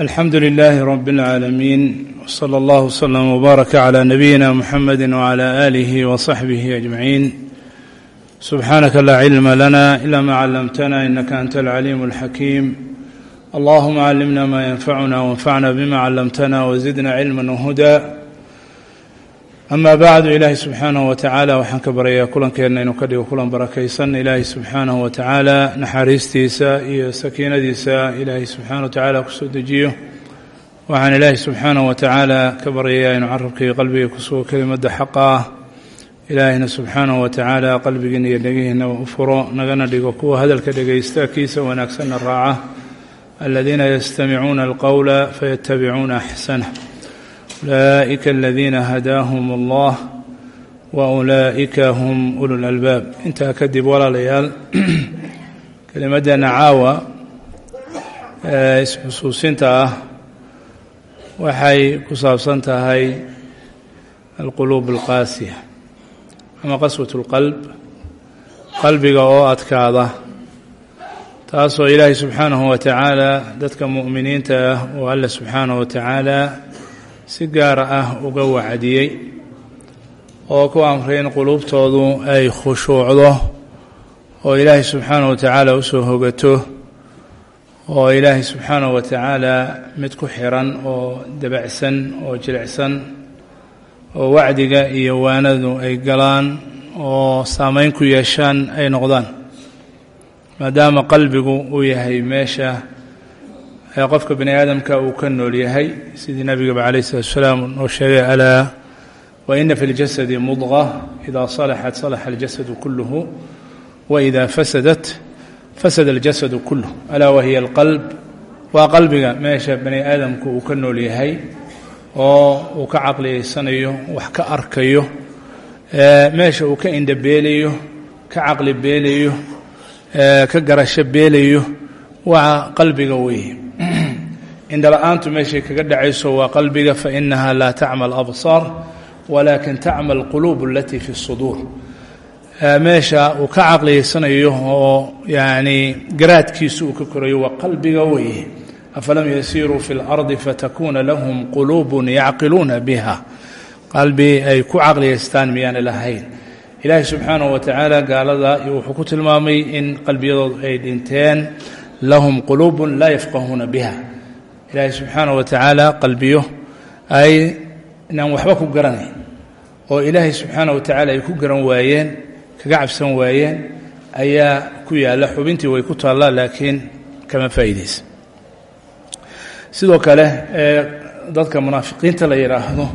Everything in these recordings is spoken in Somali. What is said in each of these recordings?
alxamdu lilahi rabi اlcaalamiin wsala allah wslama wbaaraka cla nabiyina muxamedi wcla alihi wsaxbihi ajmaciin subxaanaka laa cilma lana ila ma callamtana inaka anta alcaliim alxakiim allahuma callimna ma yanfacuna wanfacna bima callamtana wazidna cilma whuda ama bacdu ilaahay subxaanahu wa tacaala waxaan ka baryayaa kulankeenna inuu ka dhigo kulan barakaysan. Ilaahay subxaanahu wa tacaala naxariistiisa iyo sakiinadiisa ilaahay subxaana wa tacaala ku soo dejiyo. Waxaan ilaahay subxaanahu wa tacaala ka baryayaa inuu carabka iyo qalbiga kusugo kelimadda xaqa. Ah ilaahayna subxaanahu wa tacaala qalbigiina iyo dhegihiinaba u furo nagana dhigo kuwa hadalka dhegaysta kiisa wanaagsanna raaca. Aladiina yastamicuuna alqowla fayatabicuuna axsanah aladiina hadaahum allah wa ulaa'ika hum ulu lalbaab intaa kadib walaalayaal kelimaddeena caawa ee isxusuusinta ah waxay ku saabsan tahay alquluub alqaasiya ama qaswat اlqalb qalbiga oo adkaada taasoo ilaahay subxaanahu wa tacaala dadka mu'miniinta ah oo alla subxaanahu wa si gaara ah uga wacdiyey oo ku amray in quluubtoodu ay khushuucdo oo ilaahay subxaanahu wa tacaala u soo hogato oo ilaahay subxaanahu wa tacaala mid ku xiran oo dabacsan oo jilicsan oo wacdiga iyo waanadu ay galaan oo saameyn ku yeeshaan ay noqdaan. Maadaama qalbigu uu yahay meesha ee qofka bani aadamka uu ka nool yahay sidii nabigaba calayh isalaatu wasalaam noo sheegay alaa wa ina fi اljasadi mudqa ida salaxat salaxa aljasadu kuluhu wa ida fasadat fasada aljasadu kuluh alaa wahiya alqalb waa qalbiga meesha bani aadamku uu ka nool yahay oo uu ka caqliyeysanayo wax ka arkayo meesha uu ka indhabeelayo ka caqli beelayo ka garasho beelayo waa qalbiga weeye indhala-aantu meeshay kaga dhacayso waa qalbiga fainaha laa tacma alabsaar walakin tacma alquluub alatii fi suduur. Meesha uu ka caqliyeysanayo oo yani garaadkiisu uu ka korayo waa qalbiga weeye. Afalam yasiiruu fi اlardi fatakuna lahum quluub yacqiluuna biha. Qalbi ay ku caqliyeystaan miyaana lahayn. Ilaahi subxaanahu wa gaalada wuxuu ku tilmaamay in qalbiyadoodu ay dhinteen lahum quluub laa yafqahuuna biha ilaahi subxaanaه wa tacaala qalbiyo ay inaan waxba ku garanayn oo ilaahay subxaanaه wa tacaala ay ku garan waayeen kaga cabsan waayeen ayaa ku yaalla xubintii way ku taallaa laakiin kama faa'iidaysa sidoo kale ee dadka munaafiqiinta la yidhaahdo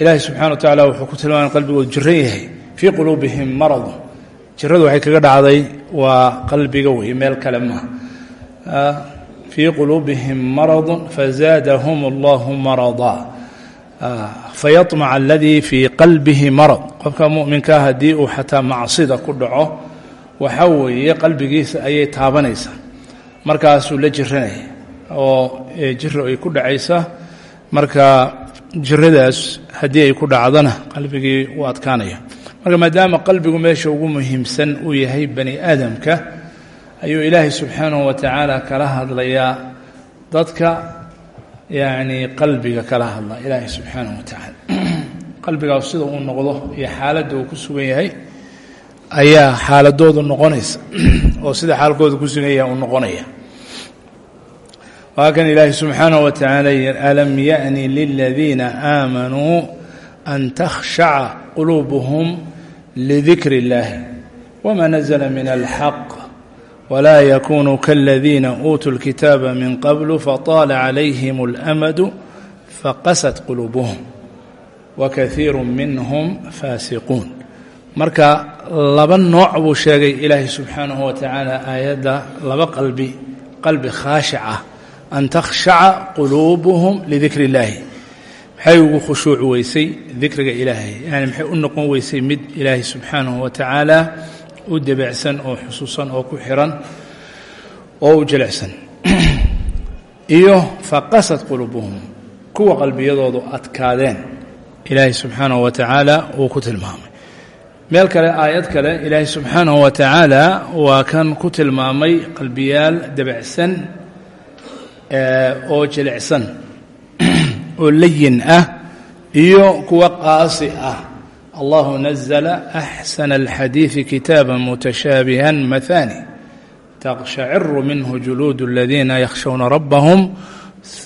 ilaahay subxana wa tacaala wuxuu ku tilmaamay qalbigoodu jiran yahay fii quluubihim marad. Jiradu waxay kaga dhacday waa qalbiga wey meel kale maaha fii quluubihim maradu fazaadahum allahu marada fayaطmac aladii fii qalbihi marad qofka muminkaa haddii uu xataa macsida ku dhaco waxa weeye qalbigiisa ayay taabanaysaa markaasuu la jiranaya oo jiro ay ku dhacaysa marka jiradaas haddii ay ku dhacdana qalbigii u adkaanaya marka maadaama qalbigu meesha ugu muhiimsan uu yahay bani aadamka ayuu ilaahay subxaanahu wa tacaala kala hadlayaa. Dadka yacni qalbiga kala hadla ilaahay subxaanahu wa tacaala. Qalbigaas sida uu noqdo iyo xaaladda uu ku sugan yahay ayaa xaaladoodu noqonaysa. Oo sida xaalkooda ku sugan yahay uu noqonaya. Waa kan ilaahay subxaanahu wa tacaala yiri alam yaأni liladiina aamanuu an takhshaca quluubuhum lidikri اllahi wma nazla min alxaq wla yakunuu kaladiina uutuu اlkitaaba min qablu faطaala calayhim اlamadu faqasat quluubuhum wakaiiru minhum faasiquun marka laba nooc buu sheegay ilaahay subxaanahu wa tacaala aayadda laba qalbi qalbi khaashic ah an takhshaca quluubuhum lidikri اllaahi maxay ugu khushuuc weysay dikriga ilaahay yani maxay u noqon weysay mid ilaahay subxaanahu wa tacaala u debecsan oo xusuusan oo ku xiran oo u jilicsan iyo faqasad quluubuhum kuwa qalbiyadoodu adkaadeen. Ilaahay subxaanahu wa tacaala uu ku tilmaamay. Meel kale aayad kale ilaahay subxaanahu wa tacaala waa kan ku tilmaamay qalbiyaal debecsan oo jilicsan oo layin ah iyo kuwa qaasi ah allahu nazla axsana alxadiidi kitaaba mutashaabiha mahaani taqshaciru minhu juluud aladiina yakhshawna rabbahum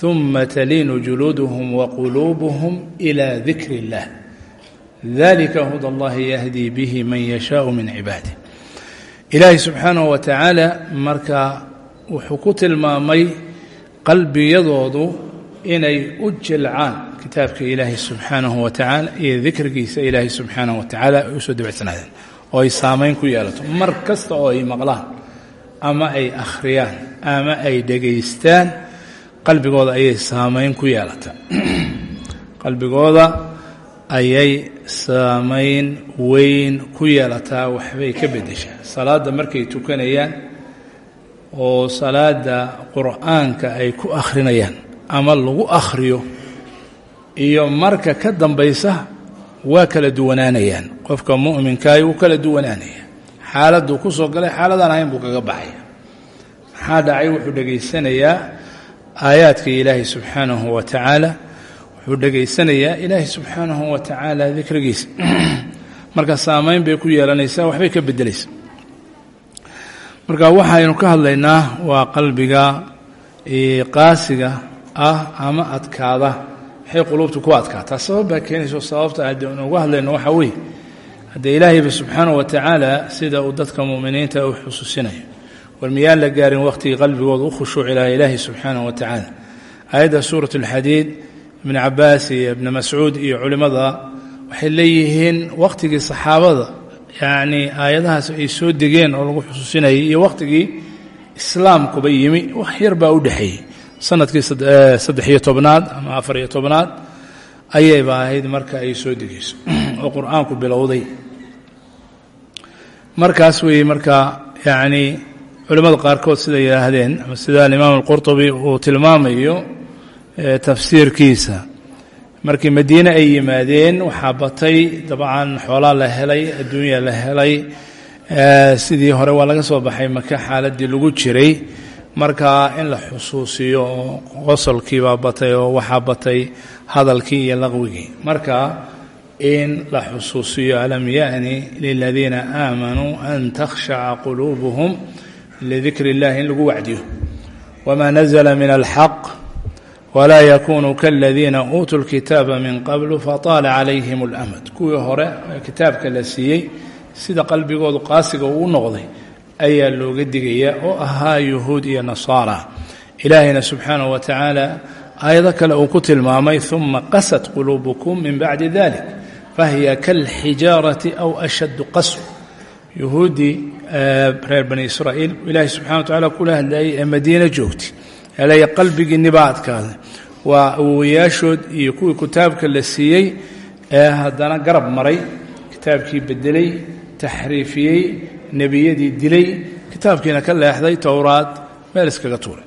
uma taliinu juluuduhum waquluubuhum ilaa dikri اllah dalika huda allahi yahdii bihi man yashaau min cibaadih ilaahay subxaanahu wa tacaala markaa wuxuu ku tilmaamay qalbiyadoodu inay u jilcaan kitaabka ilaahay subxaanahu wa tacaala iyo dikrigiisa ilaahay subxaanahu wa tacaala ay u soo dabacsanaadeen oo ay saamayn ku yeelato. Mar kasta oo ay maqlaan ama ay akhriyaan ama ay dhegaystaan qalbigooda ayay saamayn ku yeelata. Qalbigooda ayay saamayn weyn ku yeelataa waxbay ka beddeshaa. Salaadda markay tukanayaan oo salaadda qur'aanka ay ku akhrinayaan ama lagu akhriyo iyo marka ka dambaysa waa kala duwanaanayaan. Qofka mu'minkaahi wuu kala duwanaanaya xaaladuu ku soo galay xaaladaan ahayn buu kaga baxaya maxaa dhacay? Wuxuu dhegaysanayaa aayaadka ilaahay subxaanahu wa tacaala. Wuxuu dhegaysanayaa ilaahay subxaanahu wa tacaala dikrigiisa. Marka saamayn bay ku yeelanaysaa waxbay ka beddelaysa marka waxaynu ka hadlaynaa waa qalbiga qaasiga ah ama adkaada waxay quluubtu ku adkaataa sabab baa keenayso sababta aanu uga hadlayno waxaa weeye. Haddee ilaahayba subxaanahu wa tacaala sida uu dadka mu'miniinta u xusuusinayo war miyaan la gaarin wakhtigii qalbigooda u khushuuci lahaa ilaahay subxaanahu wa tacaala? Aayadda suurat alxadiid ibn cabaas iyo ibni mascuud iyo culimmada waxay leeyihiin wakhtigii saxaabada yacnii aayadahaas ay soo degeen oo lagu xusuusinayay iyo wakhtigii islaamkuba yimi wax yar baa u dhexeeyey sannadkii saddex-iyo tobnaad ama afar-iyo tobnaad ayayba ahayd marka ay soo degeyso oo qur'aanku bilowday. Markaas weeye marka yacnii culimmada qaarkood siday yidhaahdeen ama sida alimaam alqurtubi uu tilmaamayo tafsiirkiisa. Markii madiine ay yimaadeen waxaa batay dabcan xoolaa la helay adduunya la helay sidii hore waa laga soo baxay maka xaaladdii lagu jiray marka in la xusuusiyo oo qosolkiibaa batay oo waxaa batay hadalkii iyo laqwigii marka in la xusuusiyo alam yaani liladiina aamanuu an takhshaca quluubuhum lidikri اllahi in lagu wacdiyo. Wma nazla min alxaq wlaa yakunuu kaladiina uutuu lkitaaba min qablu fataala calayhim اlamad kuwii hore ee kitaabka la siiyey sida qalbigoodu qaasiga uu noqday ayaa looga digaya oo ahaa yuhuud iyo nasaara. Ilaahayna subxaanaه wa tacaala aayado kale uu ku tilmaamay uma qasat quluubukum min bacdi dalik fahiya kalxijaarati aw ashaddu qasw yuhuuddii reer bani israa'iil ilaahay subxana wa tacala kula hadlayay ee madiine joogtay elaya qalbigiinni baa adkaaday waa awowayaashood iyo kuwii kitaabka la siiyey ee haddana garab maray kitaabkii bedelay taxriifiyey nebiyadii dilay kitaabkiina ka leexday towraad meel iskaga tuuray.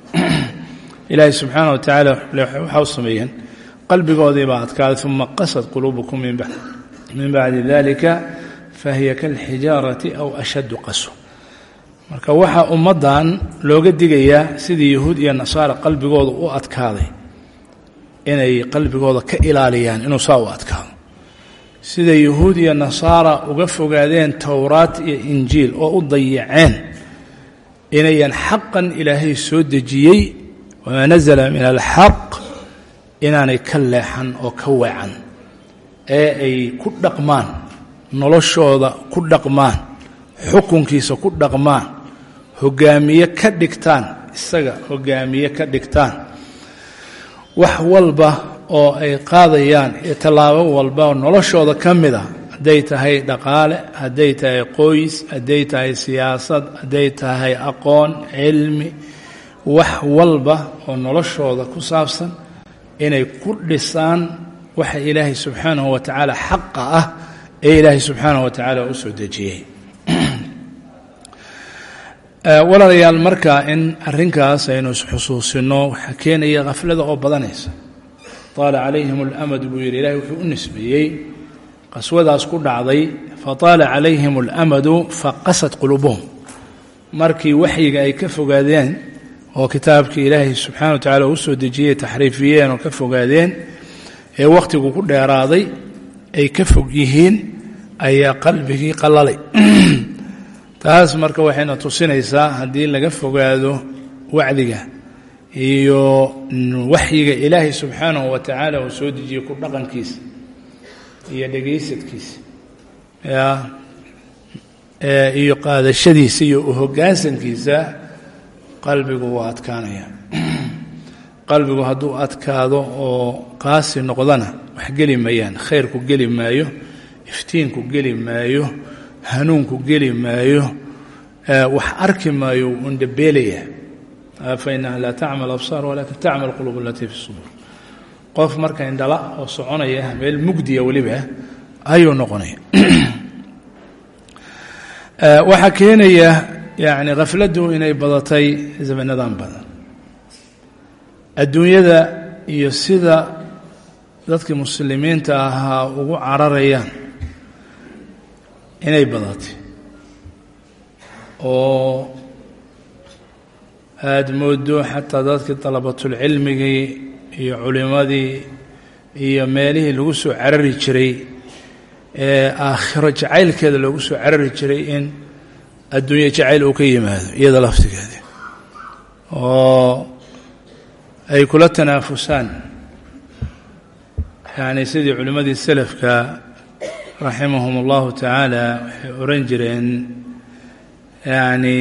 Ilaahay subxaana wa tacaala waxaa u sameeyeen. Qalbigoodii baa adkaaday uma qasad quluubukum min bacdi dalika fahiya kalxijaarati aw ashaddu qaso marka waxaa ummaddan looga digayaa sidii yahuud iyo nasaara qalbigooda u adkaaday inay qalbigooda ka ilaaliyaan inuu saa u adkaado sida yahuud iyo nasaara uga fogaadeen towraat iyo injiil oo u dayaceen inayan xaqan ilaahay soo dejiyey wamaa nasala min alxaq inaanay ka leexan oo ka weecan ee ay ku dhaqmaan noloshooda ku dhaqmaan xukunkiisa ku dhaqmaan hogaamiye ka dhigtaan isaga hogaamiye ka dhigtaan wax walba oo ay qaadayaan tallaabo walba oo noloshooda ka mid a hadday tahay dhaqaale hadday tahay qoys hadday tahay siyaasad hadday tahay aqoon cilmi wax walba oo noloshooda ku saabsan inay ku dhisaan waxa ilaahay subxaanahu wa tacaala xaqa ah ee ilaahay subxaanahu wa tacaala u soo dejiyey. Walaalayaal marka in arrinkaas aynu isxusuusino waxaa keenaya khaflada oo badanaysa taala calayhim اlamad buu yidhi ilahay wuxuu u nisbeeyey qaswadaas ku dhacday. Fataala calayhim اlamadu faqasad quluubuhum markii waxyiga ay ka fogaadeen oo kitaabkii ilaahay subxaana wa tacala u soo dejiyey taxriifiyeen oo ka fogaadeen ee wakhtigu ku dheeraaday ay ka fog yihiin ayaa qalbigii qallalay. Taas marka waxayna tusinaysaa haddii laga fogaado wacdiga iyo waxyiga ilaahay subxaanahu wa tacaala uu soo dejiyey ku dhaqankiisa iyo dhegaysadkiisa iyo qaadashadiisa iyo uhoggaansankiisa qalbigu waa adkaanaya qalbigu hadduu adkaado oo qaasi noqdana wax geli mayaan khayrku geli maayo iftiinku geli maayo hanuunku geli maayo wax arki maayo wuu indhabeelaya fainaha laa tacmal absaar walakin tacmal quluub alatii fi suduur qof marka indhala oo soconaya meel mugdiya weliba ayuu noqonaya waxaa keenaya yani khafladdu inay badatay zamanadan badan adduunyada iyo sida dadkii muslimiinta ahaa ugu cararayaan inay badatay oo aada moodo xataa dadkii dalabatulcilmigii iyo culimmadii iyo meelihii lagu soo carari jiray ee aakhiro jacaylkeeda loogu soo carari jiray in adduunye jacayl uu ka yimaado iyada laftigeeda oo ay kula tanaafusaan. Yacni sidii culimmadii selafka raximahum allahu tacaala waxay oran jireen yacni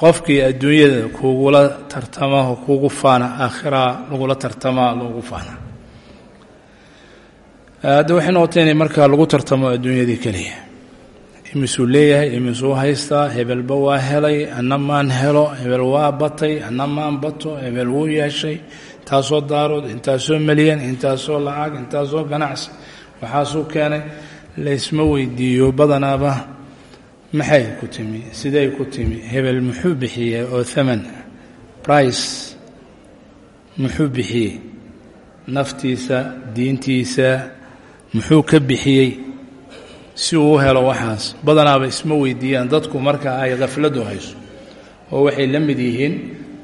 qofkii adduunyada kugula tartama kugu faana aakhira lagula tartamaa loogu faana. Hadda waxay noqotay markaa lagu tartamo adduunyadii keliya. Imisuu leeyahay imisuu haystaa hebelba waa helay anna maan helo hebel waa batay anna maan bato hebel wuu yeeshay. Intaasoo daarood intaasoo melyan intaasoo lacag intaasoo ganacsi. Waxaasuu keenay laysma weydiiyo badanaaba maxay ku timi? Siday ku timi? Hebel muxuu bixiyey oo thaman? Brice muxuu bixiyey? Naftiisa diintiisa muxuu ka bixiyey? Si uu u helo waxaas badanaaba isma weydiiyaan dadku marka ay khafladdu hayso. Oo waxay la mid yihiin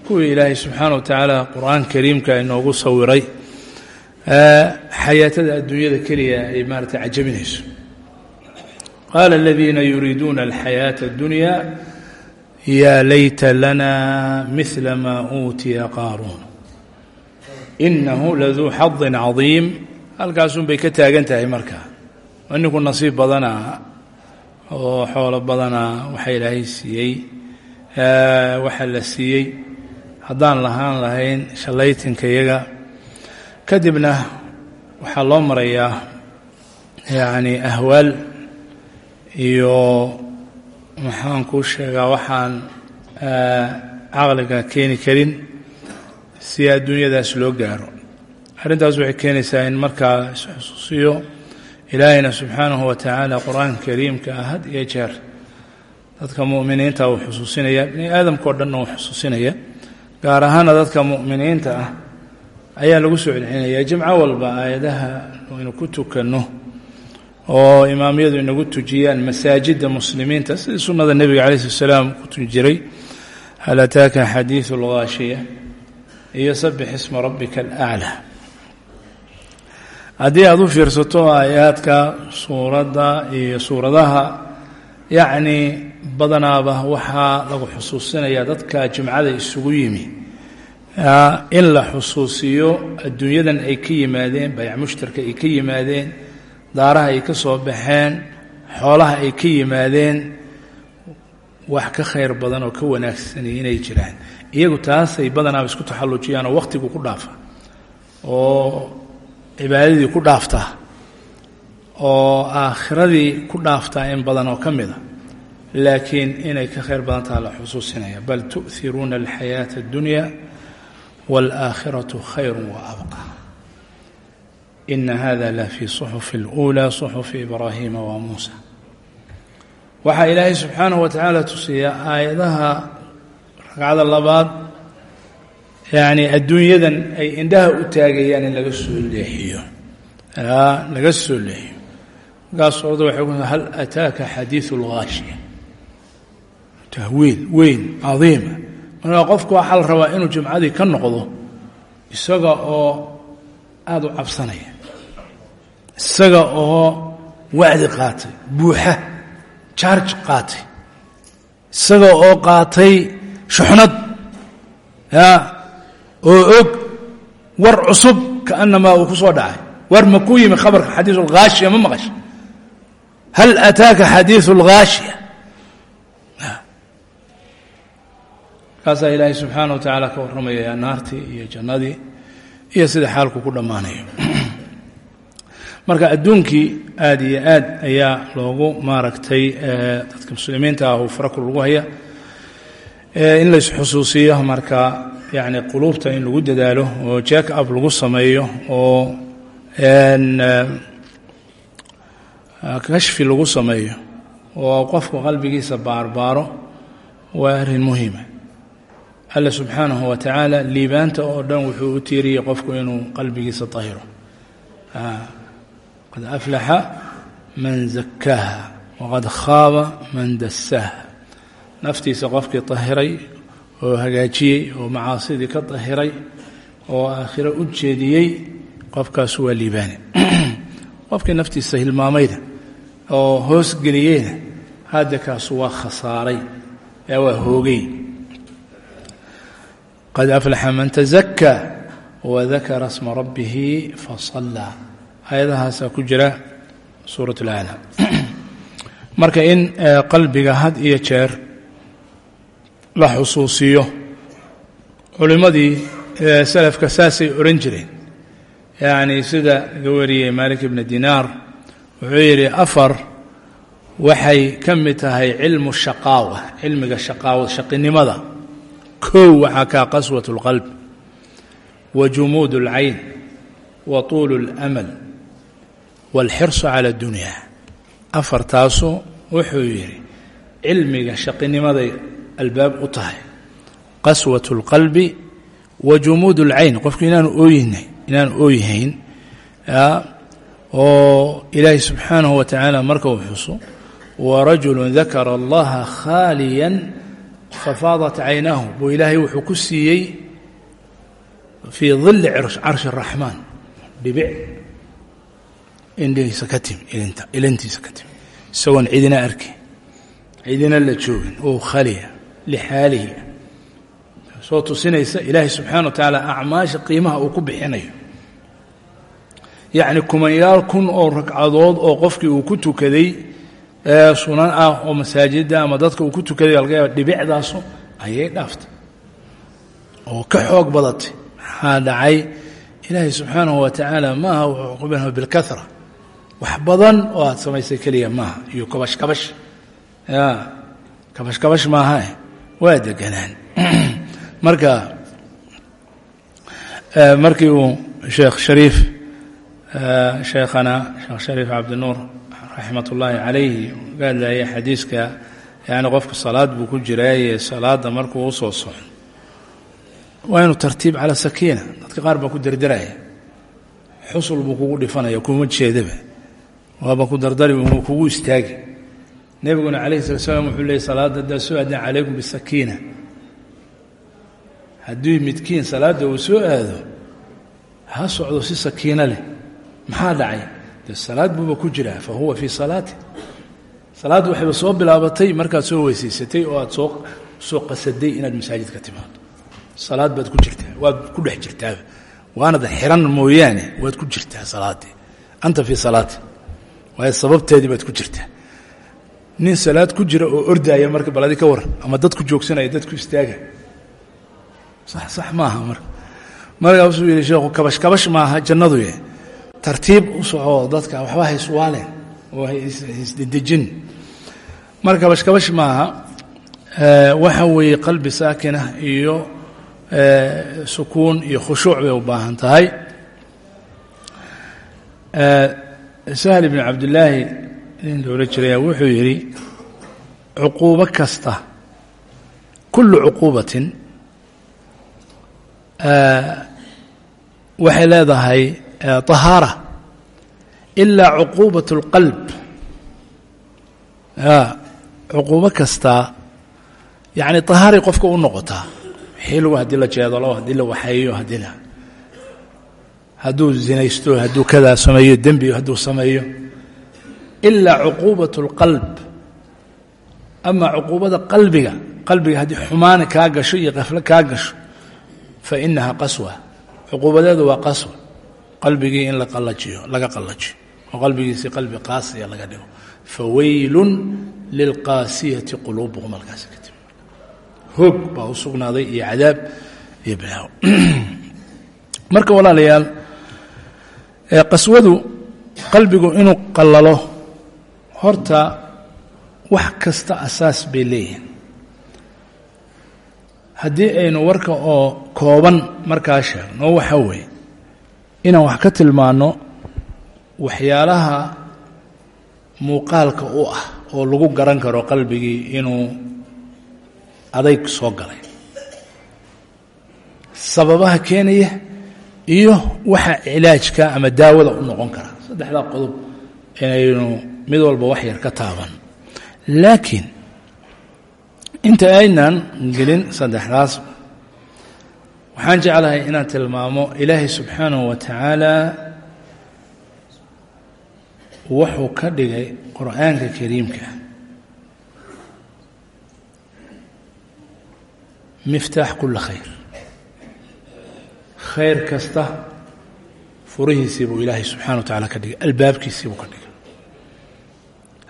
kuwii ilaahay subxaana wa tacaala qur'aan kariimka inoogu sawiray xayaatada adduunyada keliya ay maarata cajabinayso qaala aladiina yuriiduuna alxayaata addunya yaa layta lana mila maa uutiya qaaruun inahu laduu xadin cadiim halkaasunbay ka taagan tahay marka waa ninku nasiib badanaa oo xoolo badanaa waxa ilaahay siiyey waxa la siiyey haddaan lahaan lahayn shallaytinka yaga kadibna waxaa loo marayaa yacni ahwaal iyo maxaan kuu sheegaa waxaan caqliga keeni karin si adduunyadaas loo gaaro. Arrintaas waxay keenaysaa in markaa isxusuusiyo ilaahayna subxaanahu wa tacaala qur'aanka kariimka ah had iyo jeer dadka mu'miniinta uu xusuusinaya bini aadamka o dhanna uu xusuusinaya gaar ahaana dadka mu'miniinta ah ayaa lagu soo celcelinaya. Jimco walba aayadaha aynu ku tukanno oo imaamyadu inagu tujiyaan masaajidda muslimiinta sidii sunnada nebiga calayi slat salaam ku jiray hal ataaka xadiidu alghaashiya iyo sabix isma rabbika alaclaa haddii aada u fiirsato aayaadka suuradda iyo suuradaha yacni badanaaba waxaa lagu xusuusinayaa dadka jimcada isugu yimi. In la xusuusiyo adduunyadan ay ka yimaadeen bayac mushtarka ay ka yimaadeen daaraha ay ka soo baxeen xoolaha ay ka yimaadeen wax ka khayr badan oo ka wanaagsani inay jiraan. Iyagu taasay badanaaba isku taxallujiyaan oo wakhtigu ku dhaafa oo cibaadadii ku dhaaftaa oo aakhiradii ku dhaaftaa in badan oo ka mida laakiin inay ka khayr badan taha la xusuusinaya bal tu'iruuna alxayaata addunya waalaakhiratu khayru wa abqa إna hada la fii صxف الأولى صxف إbrahima wa muسى waxaa ilaahay subxaanaه wa tacaala tusiya aayadaha ragcada labaad yani adduunyadan ay indhaha u taagayaan in laga soo leexiyo laga soo leexiyo markaas suuradda waxay ku hal ataaka xadiiث اlghaashiya tahwiil weyn cadiima markaa qofku waxaa la rabaa inuu jumcadii ka noqdo isaga oo aada u cabsanaya isaga oo wacdi qaatay buuxa jaarj qaatay isaga oo qaatay shuxnad oo og war cusub kaanamaa uu ku soo dhacay. War ma ku yimi khabarka xadiisu alghaashiya ma maqasha. Hal ataaka xadiisu alghaashiya kaasaa ilaahay subxaana wa tacaala ka warramaya naartii iyo jannadii iyo sida xaalku ku dhammaanayo marka adduunkii aad iyo aad ayaa loogu maaragtay dadka muslimiinta ah farakul lagu haya in la isxusuusiyo marka yani quluubta in lagu dadaalo oo jack up lagu sameeyo oo kashfi lagu sameeyo oo qofku qalbigiisa baarbaaro waa arrin muhiima alla subxaanahu wa tacaala liibaanta oo dhan wuxuu u tiiriyey qofku inuu qalbigiisa tahiro qad aflaxa man zakaaha waqad khaaba man dasaaha naftiisa qofkii tahiray oo hagaajiyey oo macaasidii ka tahiray oo aakhiro u jeediyey qofkaasu waa liibaane qofkii naftiisa hilmaamayna oo hoosgeliyeyna hadda kaasu waa khasaaray ee waa hoogay qad aflaxa man tazakaa wadakara sma rabbihi fasallaa aayadahaasaa ku jira suurat اlaclaa marka in qalbiga had iyo jeer la xusuusiyo culimmadii salafka saasay odhan jireen yacni sida laga wariyey malik ibni dinaar wuxuu yidhi afar waxay ka mid tahay cilmu shaqaawa cilmiga shaqaawa shaqinimada kow waxaa kaa qaswat اlqalb wa jumuud اlcayn wa tuulu اlamal wاlxirsu cala اdunya afartaasu wuxuu yidhi cilmiga shaqinimaday albaab u tahay qaswat اlqalbi wa jumuud اlcayn qofku inaanu ooyina inaanu ooyahayn oo ilaahay subxaanahu wa tacaala marka uu xuso warajulu dakara allaha khaaliya fafaadat caynaahu buu ilaahay wuxuu ku siiyey fii dilli carshi الraxmaan dhibic indhihiisa ka timi ilintiisa ka timi isagoon cidina arkin cidina la joogin oo khaliya lixaalihi soo tusinaysa ilaahay subxaana wa tacaala acmaasha qiimaha uu ku bixinayo. Yacni kumanyaal kun oo ragcadood oo qofkii uu ku tukaday sunan ah oo masaajidda ama dadka uu ku tukaday laga yaaba dhibicdaasu ayay dhaaftay. Oo ka xoog badatay. Maxaa dhacay? Ilaahay subxaanahu wa tacaala maaha wuxuu qubinha bilkahra wax badan oo aad samaysay keliya maaha. Iyo kabash kabash. Ya kabash kabash maaha waa deganaan. Marka markii uu sheekh shariif sheekhana sheekh shariif cabdinuur raxmat ullaahi calayhi ka hadlayay xadiiska yani qofku salaad buu ku jiraaye salaadda markuu u soo waa inuu tartiib cala sakiina. Dadka qaar baa ku derderaya xusul buu kugu dhifanaya kuma jeedaba waaba ku dardari kugu istaagi. Nebiguna calayhi salat slam wuxuu leeyay salaadda haddaa soo aadaan calaykum bisakiina. Haddii midkiin salaadda uu soo aado ha socdo si sakiino leh. Maxaa dhacay? Salaad buuba ku jiraa fa huwa fii salaati. Salaaddu waxayba soo bilaabatay markaad soo weysaysatay oo aad soo soo qasaday inaad masaajid ka timaado salaad baad ku jirtaa waad ku dhex jirtaaba waanad xiran mooyaane waad ku jirtaa salaaddii anta fii salaati waayo sababteedii baad ku jirtaa nin salaad ku jira oo ordaaya marka baladi ka waran ama dadku joogsanaya dadku istaaga. Sax sax maaha marka. Markaasuu yidhi sheekhu kabash kabash maaha jannadu ye tartiib u soco dadka waxba hayswaaleen oo haisdedejin marka kabash kabash maaha waxa weeye qalbi saakina iyo sukuun iyo khushuuc bay u baahan tahay sahl ibn cabdillaahi nin loola jiraya wuxuu yidhi cuquubo kasta kullu cuquubatin waxay leedahay طahaara ilaa cuquubaة اlqalb cuquubo kastaa yani طahaaray qofka u noqotaa xilgu haddii la jeedalo haddii la waxeeyo haddii la hadduu zinaysto hadduu kadaa sameeyo dembi hadduu sameeyo. Ilaa cuquubat اlqalb ama cuquubada qalbiga qalbiga haddii xumaana kaa gasho iyo qaflo kaa gasho fa inaha qaswa. Cuquubadeedu waa qaswa. Qalbigii in la qallajiyo laga qallajiyo. Oo qalbigiisii qalbi qaasiya laga dhigo. Fawaylun lilqaasiyati quluubuhum halkaasi hoog baa u iyo cadaab iyo bilaaw. Marka walaalayaal qaswadu qalbigu inuu qallalo horta wax kasta asaas bay leeyihiin haddii aynu warka oo kooban markaa sheegno waxa weeye inaan wax ka tilmaanno waxyaalaha muuqaalka u ah oo lagu garan karo qalbigii inuu adayg soo galay. Sababaha keenaya iyo waxa cilaajka ama daawada u noqon kara. Saddexdaa qodob inaynu mid walba wax yar ka taaban. Laakiin inta aynan gelin saddexdaas waxaan jeclahay inaan tilmaamo ilaahay subxaanahu wa tacaala wuxuu ka dhigay qur'aanka kariimka miftaax kula khayr khayr kasta furihiisii buu ilaahay subxana wa tacala ka dhigay albaabkiisii buu ka dhigay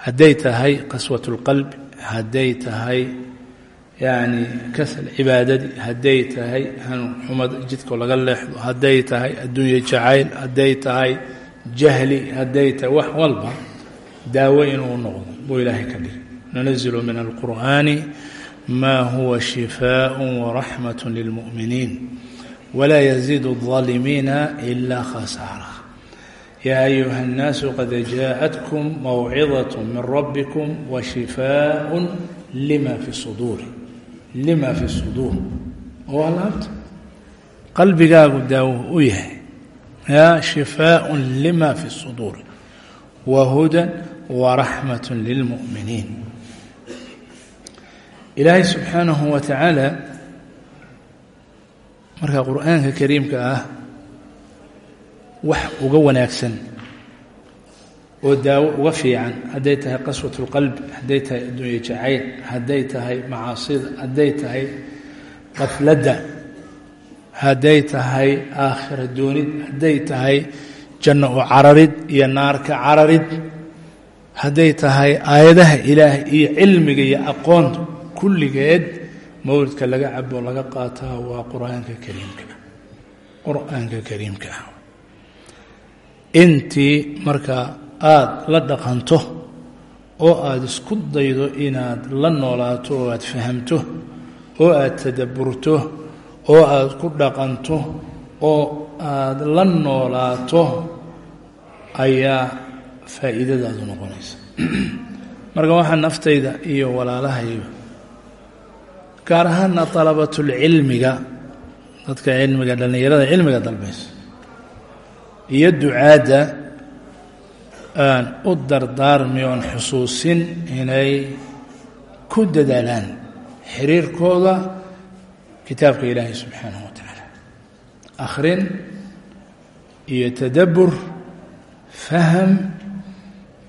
hadday tahay qaswat اlqalbi hadday tahay yacni kasal cibaadadii hadday tahay xumad jidkoo laga leexdo hadday tahay adduunye jacayl hadday tahay jahli hadday tahay wax walba daawo inuu noqdo buu ilaahay ka dhigay nanazilu min alqur'aani ma huwa shifaaء waraxmaة lilmu'miniin wla yaziid الظaalimiina ila khasaara yaa ayuha الnaasu qad jaaءatkm mawcidaة min rabbikum washifaaء lima fi suduuri lima fi suduur oo alaabta qalbigaagu daawo u yahay ya shifaaء lima fi suduuri wahuda waraxmaة lilmu'miniin ilaahay subxaanahu wa tacaala marka qur'aanka kariimka ah wax uga wanaagsan oo daawo uga fiican hadday tahay qaswat اlqalbi hadday tahay adduunye jacayl hadday tahay macaasida hadday tahay qafladda hadday tahay aakhira doonid hadday tahay janno u cararid iyo naarka cararid hadday tahay aayadaha ilaahay iyo cilmiga iyo aqoonta kulligeed mawlidka laga cabo laga qaataa waa qur'aanka kariimka. Qur'aanka kariimka. Ah intii marka aada la dhaqanto oo aada isku daydo inaad la noolaato oo aada fahamto oo aada tadabburto oo aada ku dhaqanto oo aada la noolaato ayaa faa'iidadaadu noqonaysa. Marka waxaa naftayda iyo walaalahayba gaar ahaana dalabatulcilmiga dadka cilmiga dhallinyarada cilmiga dalbaysa iyo ducaadda aan u dardaarmi oon xusuusin inay ku dadaalaan xiriirkooda kitaabka ilaahay subxaanahu wa tacaala akhrin iyo tadabbur faham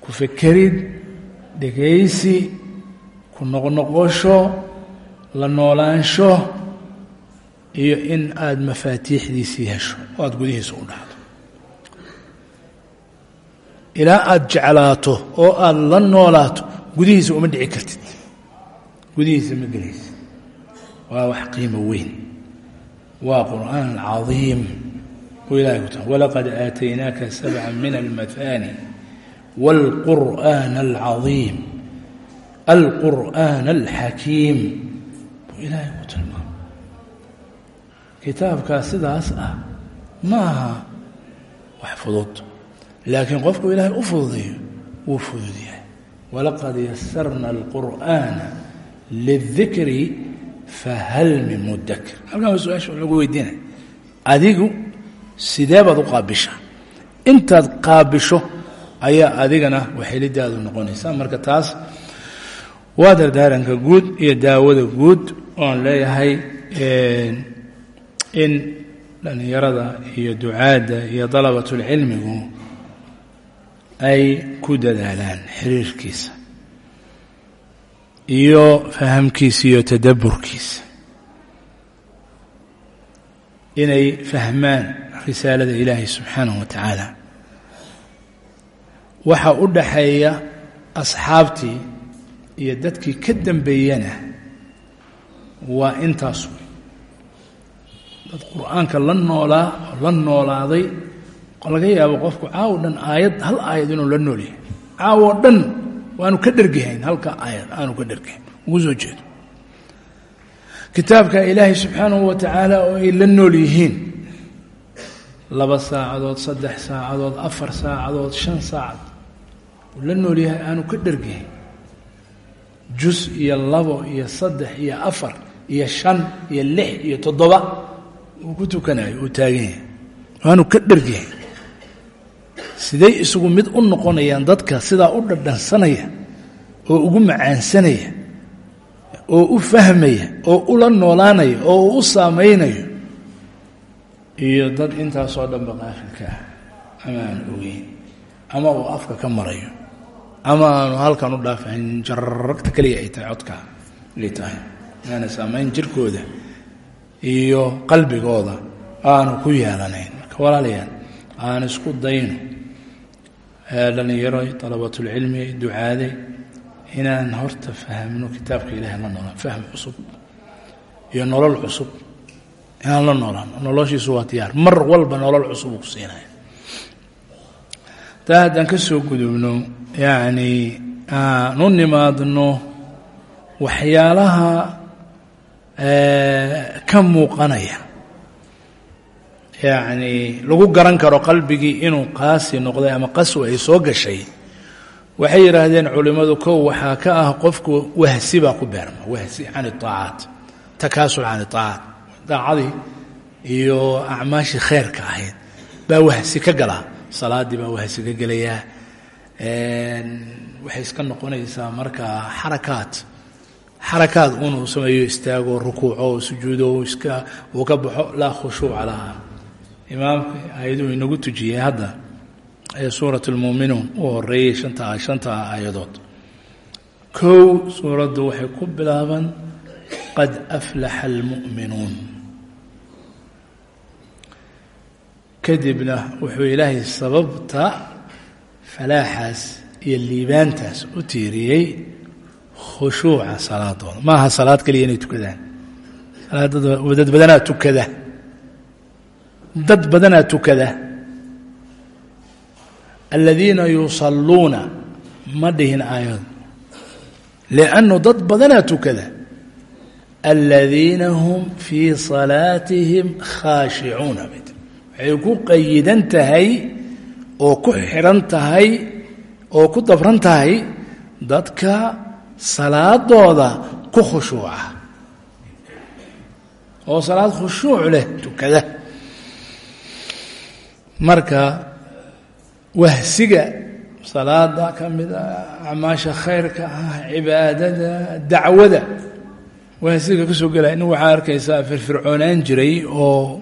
ku fekerid dhegaysi ku noqnoqosho la noolaansho iyo in aada mafaatiixdiisii hesho oo aada gudihiisa u dhacdo. Ilaa aada jeclaato oo aada la noolaato gudihiisa uma dhici kartid. Gudihiisa ma gelaysa waa wax qiimo weyn. Waa qur'aan cadiim. Oo ilahay ku ta walaqad aataynaaka sabca min almahaani wاlqur'aan alcadiim. Alqur'aan alxakiim ilaahay ku tilmaamay kitaabkaa sidaas ah ma aha wax fudud laakiin qofku ilaahay u fududeeyo wuu fudud yahay. Walaqad yasarna alqur'aana lidikri fahal min mudakir halkan waa su'aasha lagu weydiinaya adigu sidee baad u qaabishaa? Intaad qaabisho ayaa adigana waxelidaadu noqonaysaa. Marka taas waa dardaaranka guud iyo daawada guud oon leeyahay in dhallinyarada iyo ducaadda iyo dalabatulcilmigu ay ku dadaalaan xiriirkiisa iyo fahamkiisa iyo tadabburkiisa inay fahmaan risaalada ilaahay subxaanahu wa tacaala. Waxa u dhaxeeya asxaabtii iyo dadkii ka dambeeyana waa intaas dad qur'aanka la noolaa oo la noolaaday laga yaabo qofku caawo dhan aayad hal aayad inuu la nool yahay caawo dhan waanu ka dhergihayn halka aayad aanu ka dhergihayn ugu soo jeedo. Kitaabka ilaahay subxaanahu wa tacaala oo ay la nool yihiin laba saacadood saddex saacadood afar saacadood shan saacad uu la nool yahay aanu ka dhergihayn jus iyo labo iyo saddex iyo afar iyo shan iyo lix iyo toddoba uu ku tukanayo uu taagan yahay. Waanu ka dhergihayn siday isugu mid u noqonayaan dadka sidaa u dhadhansanaya oo ugu macaansanaya oo u fahmaya oo ula noolaanaya oo u saamaynayo iyo dad intaasoo dhanba qaafilka ama aan ogeyn. Ama uu afka ka marayo. Ama aanu halkan u dhaafayn jaragta keliya ay tahay codka ay tahay aana saamayn jirkooda iyo qalbigooda aanu ku yeelanayn. Marka walaalayaal aan isku dayno dhallinyaro dalabatulcilmi ducaade inaan horta fahmno kitaabka ilaahay la noolaan fahm cusub iyo nolol cusub. Inaan la noolaan noloshiisu waa diyaar mar walba nolol cusub uu ku siinaya taa haddaan ka soo gudubno yacni aan u nimaadno waxyaalaha ka muuqanaya. Yacni lagu garan karo qalbigii inuu qaasi noqday ama qaswa ay soo gashay waxay yidhaahdeen culimmadu kow waxaa ka ah qofku wahsi baa ku beerma. Wahsi can iaacaat takaasul can iaacaat daacadii iyo acmaashii kheyrka ahayd baa wahsi ka galaa. Salaaddii baa wahsi ka gelayaa. Waxay iska noqonaysaa markaa xarakaat xarakaad unuu sameeyo istaago rukuuco sujuudo iska uu ka baxo laa khushuuca laha imaamka aayaduhu inagu tujiyey hadda ee suurat lmuuminuun u horeeyey shanta shanta aayadood. Kow suuraddu waxay ku bilaaban qad aflaxa almu'minuun. Kadibna wuxuu ilaahay sababta falaaxaas iyo liibaantaas u tiiriyey khushuuca salaadooda. Ma aha salaad keliya inay tukadaan. Dad badanaa tukada. Dad badanaa tukada. Aladiina yusalluuna ma dhihin aayadu liannu dad badanaa tukada. Aladiina hum fii salaatihim khaashicuuna waxay ku qayidan tahay oo ku xidhan tahay oo ku dabran tahay dadka salaadooda ku khushuuca oo salaad khushuuc leh tukada. Marka wahsiga salaada ka mid ah acmaasha khayrka ah cibaadada dacwada wahsiga ka soo gelaya nin waxaa arkaysaa firfircoonaan jiray oo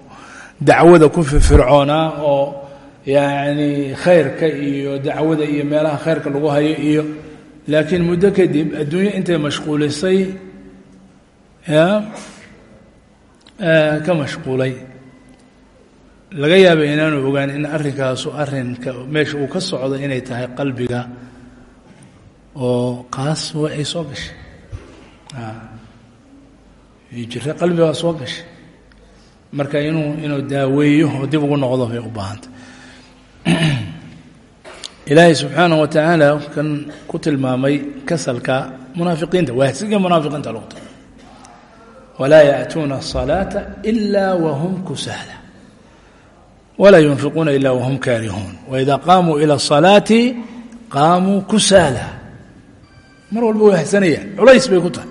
dacwada ku firfircoonaa oo yacni khayrka iyo dacwada iyo meelaha khayrka lagu hayo iyo laakiin muddo kadib adduunyo intay mashquulisay ya ka mashquulay. Laga yaabay inaanu ogaan in arrinkaasu arrinka meesha uu ka socdo inay tahay qalbiga oo qaas wa ay soo gashay. Jire qalbigaa soo gashay. Marka inuu inuu daaweeyo oo dib ugu noqdo bay u baahantay ilaahay subxaana wa tacaala kan ku tilmaamay kasalka munaafiqiinta waahsiga munaafiqiinta lagu tilmaamay walaa ya'tuuna asalaata ilaa wahum kusaala walaa yunfiquuna ilaa wahum kaarihuun. Waidaa qaamuu ila asalaati qaamuu kusaala mar walba wahsanayaan culays bay ku tahay.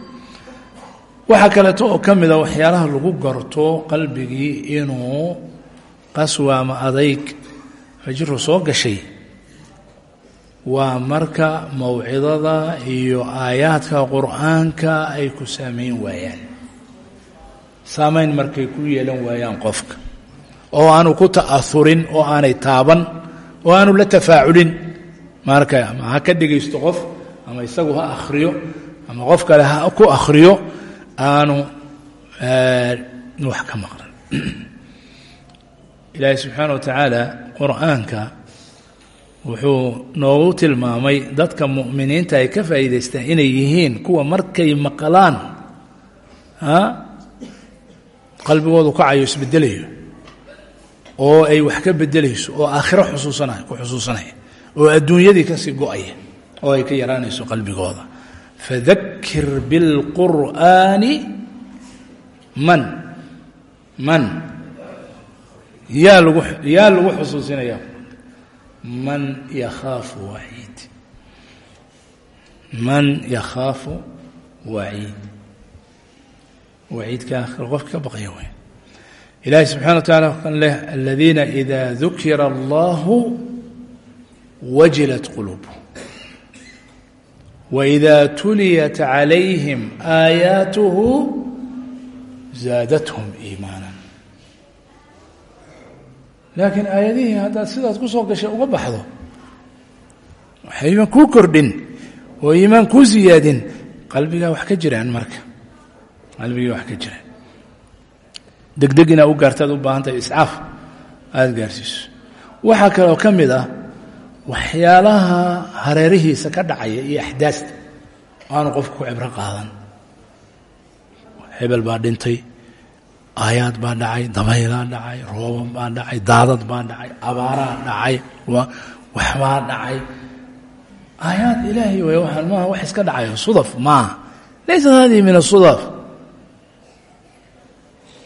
Waxaa kaleeto oo ka mida ah waxyaalaha lagu garto qalbigii inuu qaswa ama adayg fajiro soo gashay waa marka mawcidada iyo aayaadka qur'aanka ay ku saameyn waayaan. Saamayn markay ku yeelan waayaan qofka. Oo aanu ku ta'aurin oo aanay taaban oo aanu la tafaaculin marka ama ha ka dhegaysto qof ama isagu ha akhriyo ama qof kale ha ku akhriyo aanu wax ka maqlan. Ilaahay subxaana wa tacaala qur'aanka wuxuu noogu tilmaamay dadka mu'miniinta ay ka faa'iidaystaan inay yihiin kuwa markay maqlaan qalbigoodu kacayo isbedelayo oo ay wax ka bedelayso oo aakhiro xusuusanay ku xusuusanaya oo adduunyadii ka sii go'aya oo ay ka yaraanayso qalbigooda. Fadakir bilqur'aani man man. Yaa lagu yaa lagu xusuusinaya man yakhaafu waciid man yakhaafu waciid waciidka qofka ka baqaya wey ilaahi subxana wa tacala kan leh aladiina ida dukira allahu wajilat quluubuhum. Waida tuliyat calayhim aayaatuhu zaadathum iimaana laakiin aayadihii haddaad sidaad ku soo gashay uga baxdo waxayban kuu kordhin oo iimaan kuu siyaadin. Qalbigaa wax ka jiraan marka. Qalbigii wax ka jiraan. Degdeg inaa u gaartaad u baahan tahay iscaaf aada gaarsiiso. Waxaa kaloo ka mid ah waxyaalaha hareerihiisa ka dhacaya iyo axdaasta. Aanu qofka ku cibro qaadan. Hebel baa dhintay aayaad baa dhacay dabaylaa dhacay roobab baa dhacay daadad baa dhacay abaaraa dhacay waxbaa dhacay. Aayaad ilaahay wey waxaan maaha wax iska dhacayo sudaf maaha laysa hadihi min asudaf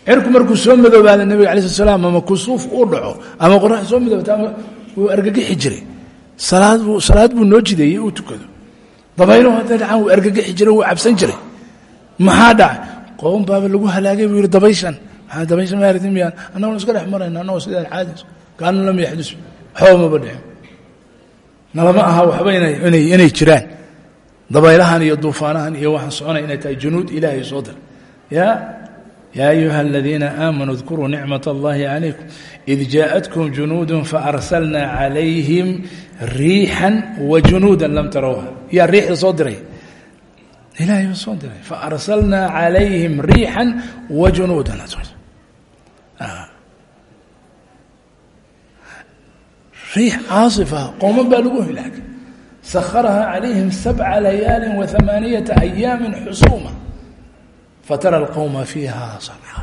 cirku markuu soo madoobaada nebiga alai slat ama kusuuf uu dhaco ama qorax soo madoobata ama wuu argagixi jiray salaad buu salaad buu noo jideeyey uu tukado. Dabayluhu hadday dhacaan wuu argagixi jiray wuu cabsan jiray. Maxaa dhacay qoom baaba lagu halaagay buu yihi dabayshan maxaa dabayshan maaragti miyaan annaguna iska dhex marayna annagoo sidaan caadis kaana lam yaxdus waxba maba dhicin nalama aha waxba inay inay jiraan dabaylahan iyo duufaanahan iyo waxaan soconaya inay tahay junuud ilaahay soo dir ya ya ayuha aladiina aamanuu اdkuruu nicmat اllahi calaykum id jaaءatkum junuud faarsalna calayhim riixan wajunuuda lam tarawha yaa riixda soo diray ilahay baa soo diray faarsalna calayhim riixan wajunuuda riix caasifa qowman baa lagu hilaagay sakharaha calayhim sabca layaali waamaaniyata ayaami xusuuma fatara alqowma fiiha sarxa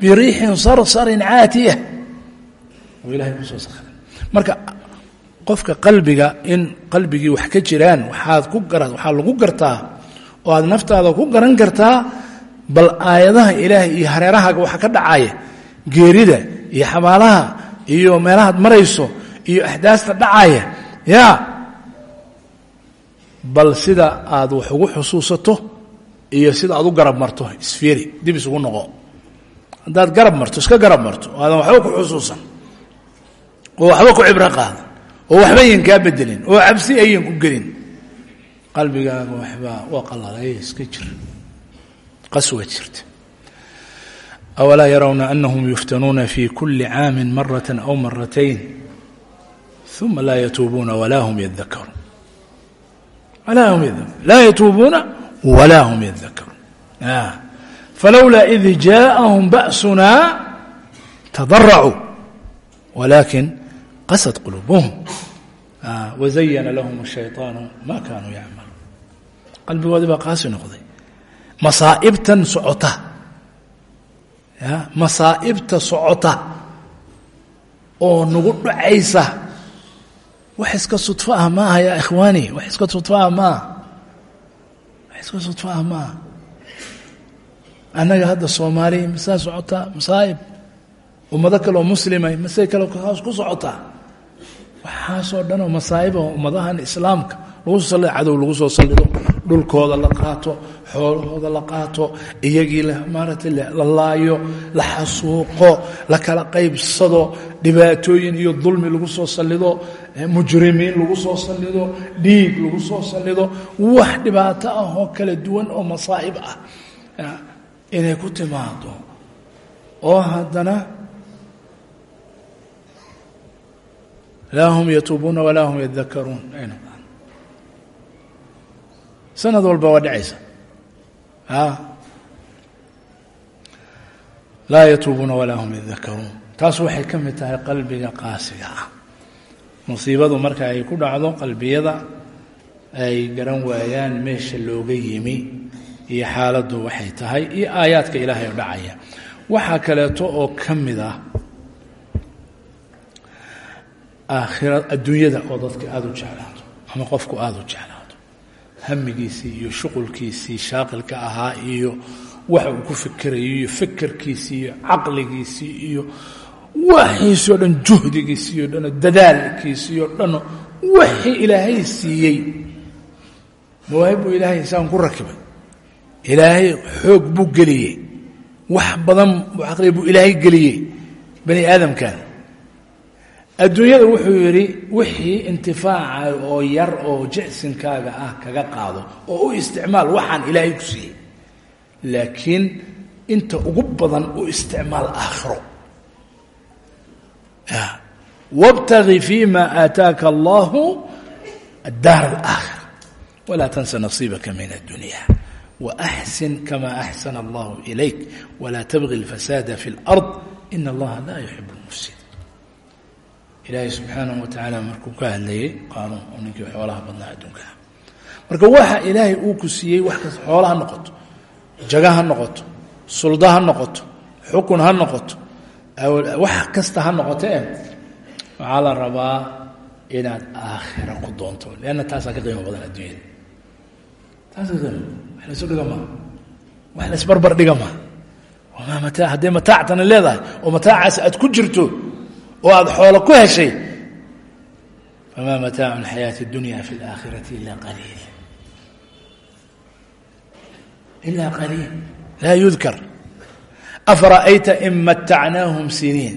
biriixin sarsarin caatiya ilahay ku soo sakray marka qofka qalbiga in qalbigii wax ka jiraan waxaad ku waxaa lagu gartaa oo aad naftaada ku garan kartaa bal aayadaha ilaahay iyo hareerahaaga waxa ka dhacaya geerida iyo xabaalaha iyo meelahaad marayso iyo axdaasta dhacaya yaa bal sida aad wax ugu xusuusato iyo sida aad u garab marto isfiiri dib isugu noqo. Haddaad garab marto iska garab marto aadan waxba ku xusuusan oo waxba ku cibro qaadan oo waxba ayan kaa bedelin oo cabsi ayan ku gelin. Qalbigaaga waxbaa waa qalalay iska jir. Qaswa jirta. Awalaa yarawna anahum yuftanuuna fi kuli caami marata aw maratayn uma laa yatuubuuna walaa hum yadakaruun walaa hum yadakaruun laa yatuubuuna walaa hum yadakaruun falowlaa id jaaءahum ba'suna tadaracuu walakin qasad quluubuhum wazayana lahum shayaanu ma kaanuu yacmaluun qalbigoodii baa qaasi noqday masaaibtan socota masaaibta socota oo nagu dhacaysa wax iska sudfaah maaha yaa ikhwaani wax iska sudfaah maaha wax iska sudfaah maaha annaga hadda soomaaliya misaa socotaa masaa'ib ummado kaleoo muslima masay kale ku socotaa waxaasoo dhanoo masaa'iba ummadahan islaamka lagu soo sallido cadow lagu soo sallido dhulkooda la qaato xoolahooda la qaato iyagii maaragtay la laayo la xasuuqo la kala qaybsado dhibaatooyin iyo dulmi lagu soo sallido mujrimiin lagu soo sallido dhiig lagu soo sallido wax dhibaato ah oo kala duwan oo masaa'ib ah inay ku timaado oo haddana laa hum yatuubuuna walaa hum yadakaruun sanad walba waa dhacaysa laa yatuubuuna walaa hum yadakaruun taas waxay ka mid tahay qalbiga qaasiga ah musiibadu marka ay ku dhacdo qalbiyada ay garan waayaan meesha looga yimi iyo xaaladdu waxay tahay iyo aayaadka ilaahay oo dhacaya waxaa kaleeto oo ka mid aakhira adduunyada oo dadka aada u jeclaato ama qofku aada u jeclaato. Hamigiisii iyo shuqulkiisii shaaqilka ahaa iyo waxa uu ku fikerayo iyo fekerkiisii iyo caqligiisii iyo waxiisii o dhan juhdigiisii o dhan dadaalkiisii o dhan wixii ilaahay siiyey. Mawaahib buu ilaahay insaan ku rakibay. Ilaahay xoog buu geliyey. Wax badan caqli buu ilaahay geliyey. Bani aadamkan adduunyada wuxuu yidhi wixii intifaaca oo yar oo jicsinkaaga ah kaga qaado oo u isticmaal waxaan ilaahay ku siiyey laakiin inta ugu badan u isticmaal aakhiro wاbtagi fima aataaka allahu addaar alaakhira walaa tansa nasiibaka min addunya waaxsin kama axsana allahu ilayk walaa tabgi اlfasaada fi اlard in allaha laa yuxib اlmufsid ilaahay subxaanahu wa tacaala markuu ka hadlayey qaanuun oo ninkii xoolaha badnaa adduunkaa marka waxa ilaahay uu ku siiyey wax kasta xoola ha noqoto jaga ha noqoto sulda ha noqoto xukun ha noqoto wax kasta ha noqotee waxaa la rabaa inaad aakhira ku doonto. Leanna taasaa ka qiimo badan adduunyada. Taasa ka qiimo wax laysu dhiga maa wax laysbarbar dhiga maa wamaa mataa hadday mataactana leedahay oo mataacaas aad ku jirto oo aad xoolo ku heshay famaa mataacu xayaati dunya fi laakhirati ilaa qaliil. Ilaa qaliil. Laa yudkar afara'ayta in matacnaahum siniin?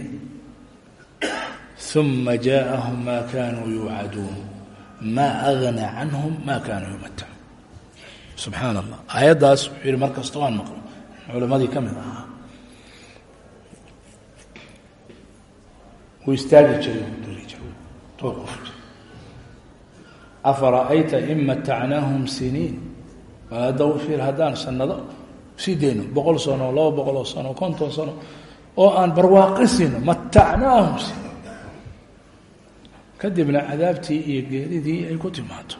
Uma jaaahum maa kaanuu yuucaduun. Maa agna canhum maa kaanuu yumatacuun subxaan allah aayaddaas wuxuu yihi mar kasta istaagi jiray wuu duri jiray. Tooquf jiray afara'ayta in matacnaahum siniin? Fiir haddaan sanado sii dayno boqol sano laba boqoloo sano konton sano oo aan barwaaqi siino matacnaahum siniin. Kadibna cadaabtii iyo geeridii ay ku timaado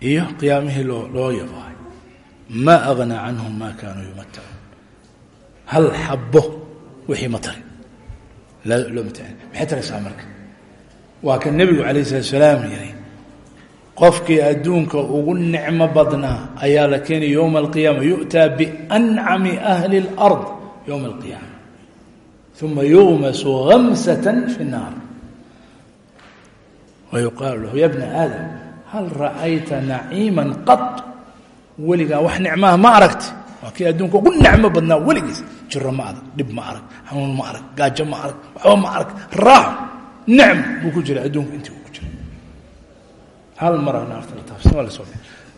iyo qiyaamihii loo loo yabaahay maa agnaa canhum ma kaanuu yumatacuun hal xabo wixii loo matacin maxay taraysaa marka waa kan nebigu calayh isalaat salaam yihi qofkii adduunka ugu nicmo badnaa ayaa la keenay yowma alqiyaama yu'taa biancami ahli اlard yowma alqiyaama uma yuغmasu gamsata fi الnaar wayuqaalu lahu ya bna aadam hal ra'ayta naciima qad weligaa wax nicmaha ma aragti waa kii adduunka ugu nicmo badnaa weligiis jiro ma arag dhib ma arag xanuun ma arag gaajo ma arag waxba ma arag raaxo nicm buu ku jiray adduunka intii uu ku jiray. Hal mara naarta la taabsan waa la soo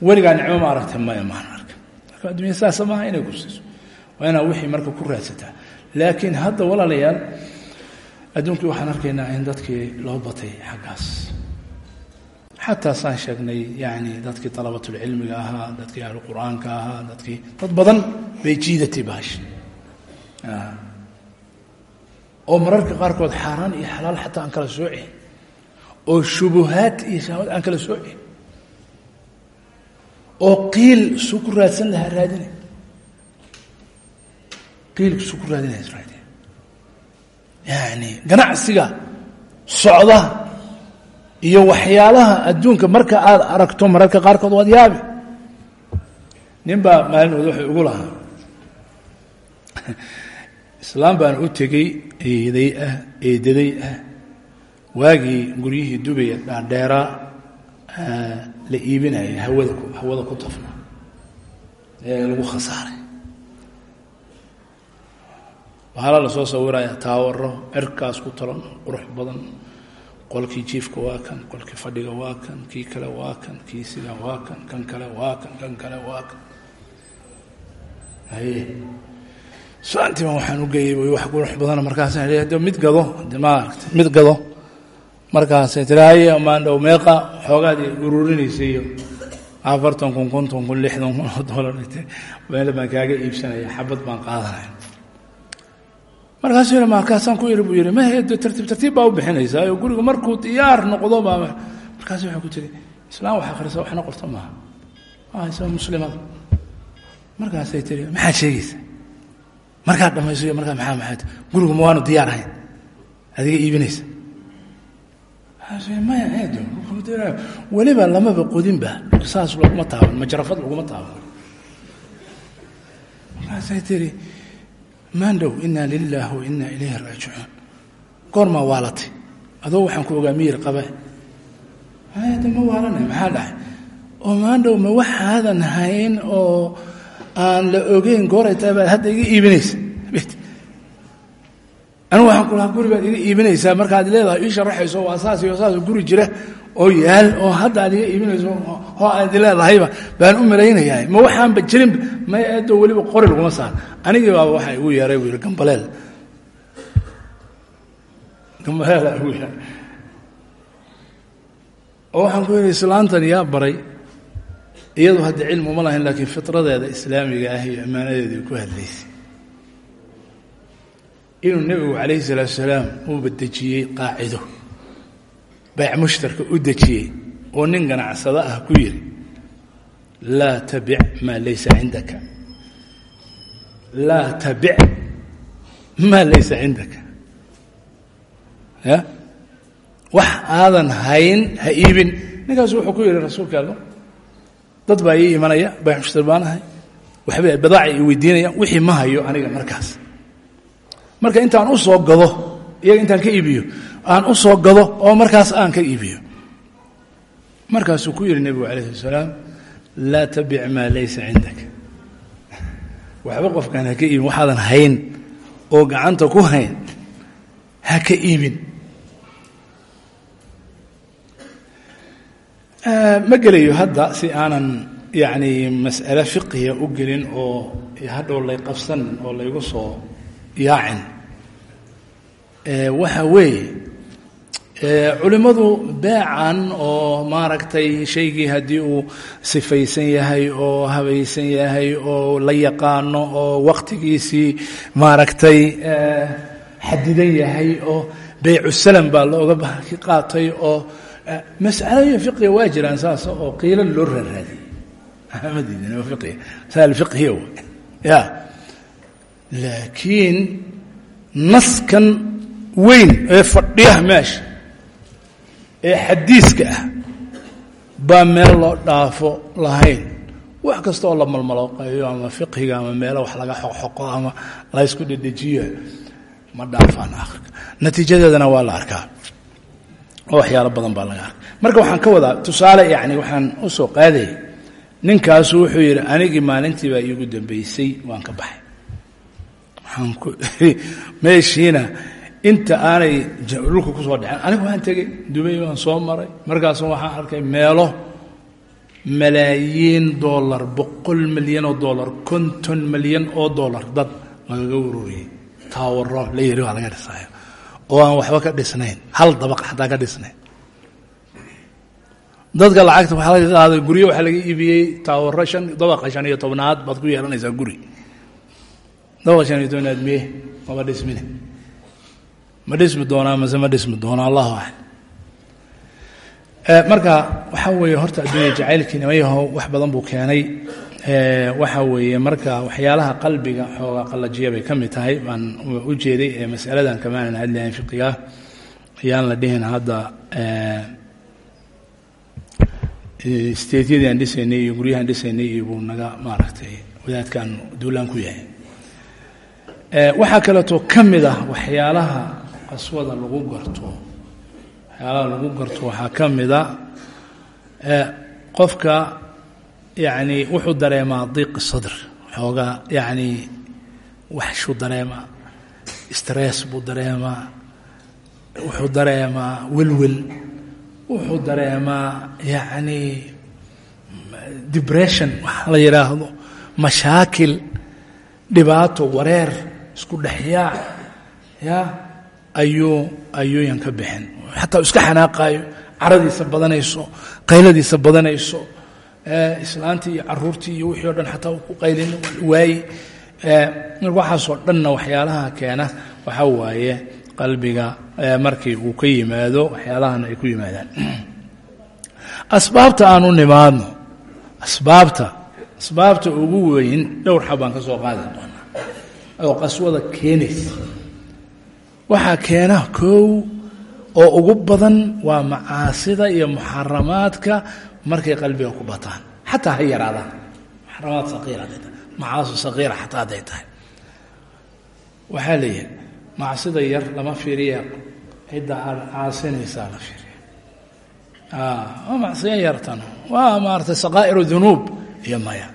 weligaa nicmo ma aragta maya maan arka. Marka adduunya saasa maaha inay ku siiso. Waa inaa wixii marka ku raadsataa laakiin hadda walaalayaal adduunkii waxaan arkaynaa in dadkii loo batay xaggaas. Xataa saan sheegnay yani dadkii dalabatulcilmiga ahaa dadkii ahlu qur'aanka ahaa dadkii dad badan bay jiidatay baash oo mararka qaarkood xaaraan iyo xalaal xataa aan kala soocin oo shubuhaad iyo shahwad aan kala soocin oo qiil suu ku raadsan lahaa raadina qiil suu ku raadinaya raadina yani ganacsiga socda iyo waxyaalaha adduunka marka aada aragto mararka qaarkood waad yaabi. Nin baa maalinood wuxuu ugu lahaa islaam baan u tegey eeday ah eedaday ah. Waagii guryihii dubaya dhaadheeraa la iibinaya hawada hawada ku tafna. Ee lagu khasaaray. Bahala la soo sawiraya taawaro cirkaas ku talan qurux badan. Qolkii jiifka waa kan qolkii fadhiga waa kan kii kale waa kan kii sida waa kan kan kale waa kan kan kale waa kan. Haye saantiiba waxaan u geeyey wy wax qurux badana markaasa de mid gado de maaragta mid gado markaasay tiri haye maandhow meeqa xoogaadii ururinaysa iyo afartan kun konton kun lixdan kun oo dollar meel baan kaaga iibsanaya xabad baan qaadanaya markaasuu yidhi markaasaan ku yidhi? Buu yidhi mahe tartiib tartiib baa u bixinaysaa oo guriga markuu diyaar noqdo baa markaasu waxaa ku tiri islaam wax akhrisa waxna qorta maaha. Waa isa muslimada markaasay tiri maxaad sheegaysa markaad dhamayso markaa maxaa maxaad? Gurigu ma waanu diyaar ahayn. Adiga iibinaysa. Maya weliba lamaba qodinba saas laguma taaban majarafad laguma taaban. Markaasay tiri maandhow inaa lilaah wa inaa ilayhi raajicuun. Goormaa waalatay. Adoo waxaan ku ogaa miyir qabe. Ma waalanay maxaa dhahay? Oo maandhow ma waxaadan hayn oo aan la ogeyn gooray tahay baad hadda iga iibinaysa. Anigu waxaan ku lahaa guri baad iga iibinaysaa markaad leedahay ii sharaxayso waa saas iyo saas guri jira oo yaal oo hadda iga iibinayso oo aad leedahayba baan u malaynayaa. Ma waxaanba jirinba may eedoo weliba qori laguma saar anigii baaba waxaa igu yeeray buu yidhi gambaleel. Gambaleela igu yeeray oo waxaan ku yidhi islaantan yaa baray iyadu hadda cilmi uma lahayn laakiin fitradeeda islaamiga ah iyo ammaanadeedii ku hadlaysay. Inuu nebigu calayhi salaatu salaam uuba dejiyey qaacido bayc mushtarka u dejiyey oo nin ganacsado ah ku yidhi laa tabic maa laysa cindaka. Laa tabic maa laysa cindaka. Ya? Wax aadan hayn ha iibin. Ninkaasu wuxuu ku yidhi rasuulka allo dad baa ii imanaya bayc mushtar baan ahay waxbay badaaca i weydiinayaan wixii ma hayo aniga markaas. Marka intaan u soo gado iyaga intaan ka iibiyo aan u soo gado oo markaas aan ka iibiyo. Markaasuu ku yidhi nebigu calayhi salaam laa tabic maa laysa cindaka waxba qofkaan ha ka iibin waxaadan hayn oo gacanta ku hayn ha ka iibin ma gelayo hadda si aanan yacni mas'ale fiqiya u gelin oo hadhow lay qabsan oo laygu soo yaacin. Waxa weeye culimmadu beecan oo maaragtay shaygii haddii uu sifaysan yahay oo habaysan yahay oo la yaqaano oo wakhtigiisii maaragtay xadidan yahay oo salam baa looga qaatay oo mas'alooyin fiqiga waa jiraan saas oo qiila loo raaraadiyey ma diidin waa fiqiga masal fiqhiya ya. Laakiin naskan weyn ee fadhiya meesha ee xadiiska ah baa meel loo dhaafo lahayn. Wax kasta oo la malmalooqeeyo ama fiqhiga ama meelo wax laga xoqxoqo ama laysku dhedhejiyo ma dhaafaan akhirka natiijadeedana waa la arkaa oo waxyaalo badan baa laga arkay. Marka waxaan ka wadaa tusaale yacni waxaan u soo qaadayay ninkaasu wuxuu yidhi anigii maalintii baa iigu dambaysay waan ka baxay. Waxaan ku meeshiina inta aanay dhulka ku soo dhaceen anigu waan tegey dubay waan soo maray markaasu waxaan arkay meelo malaayiin dollar boqol milyan oo dollar konton milyan oo dollar dad lagaga ururiyey taawaro la yidhi waa laga dhisaayo oo aan waxba ka dhisnayn. Hal dabaq xataa ka dhisnayn. Dadka lacagta waxaa laga qaaday guryo waxaa laga iibiyey taawaro shan dabaqa shan iyo tobnaad baad ku yeelanaysaa guri. Dabaqa shan iyo tobnaad miye maba dhismine ma dhismi doonaa mase ma dhismi doona allahu aclam. Marka waxaa weeye horta adduunya jacaylkii nimayaho wax badan buu keenay waxa weeye marka waxyaalaha qalbiga xoogaa qallajiya bay ka mid tahay. Baan u jeeday ee masaladan kamaanan hadlahayn fiqiga. Ayaan la dhihin hadda steetyadii aan dhisaynay iyo guryahaan dhisaynay iyo buu naga maaragtay wadaadkan duulaan ku yahay. Waxaa kaleeto ka mid ah waxyaalaha qaswada lagu garto waxyaalaha lagu garto waxaa ka mid a qofka yacni wuxuu dareemaa diiqi sadr xoogaa yacni waxshuu dareemaa stress buu dareemaa wuxuu dareemaa welwel wuxuu dareemaa yacni depression waxa la yidhaahdo mashaakil dhibaato wareer isku dhexyaac ya ayuu ayuuyan ka bixin. Xataa iska xanaaqaayo caradiisa badanayso qayladiisa badanayso islaantii iyo caruurtii iyo wixii o dhan xataa ku qaylin waaye waxaasoo dhanna waxyaalaha keena waxaa waaye qalbiga markii uu ka yimaado waxyaalahan ay ku yimaadaan. Asbaabta aan nimaadno asbaabta asbaabta ugu weyn dhowr xabaan ka soo qaadi doonaa. Oo qaswada keenaysa. Waxaa keena kow oo ugu badan waa macaasida iyo muxaramaadka markay qalbiga ku bataan xataa ha yaraadaan. Muxaramaad saqiira hadday tahay macaasi saqiira xataa hadday tahay. Waxaa yar lama fiiriya cidda aad caasinaysaa la fiiriya. Waa macsiyo yartan waa maaratay saqaa'iru dunuub iyo maya.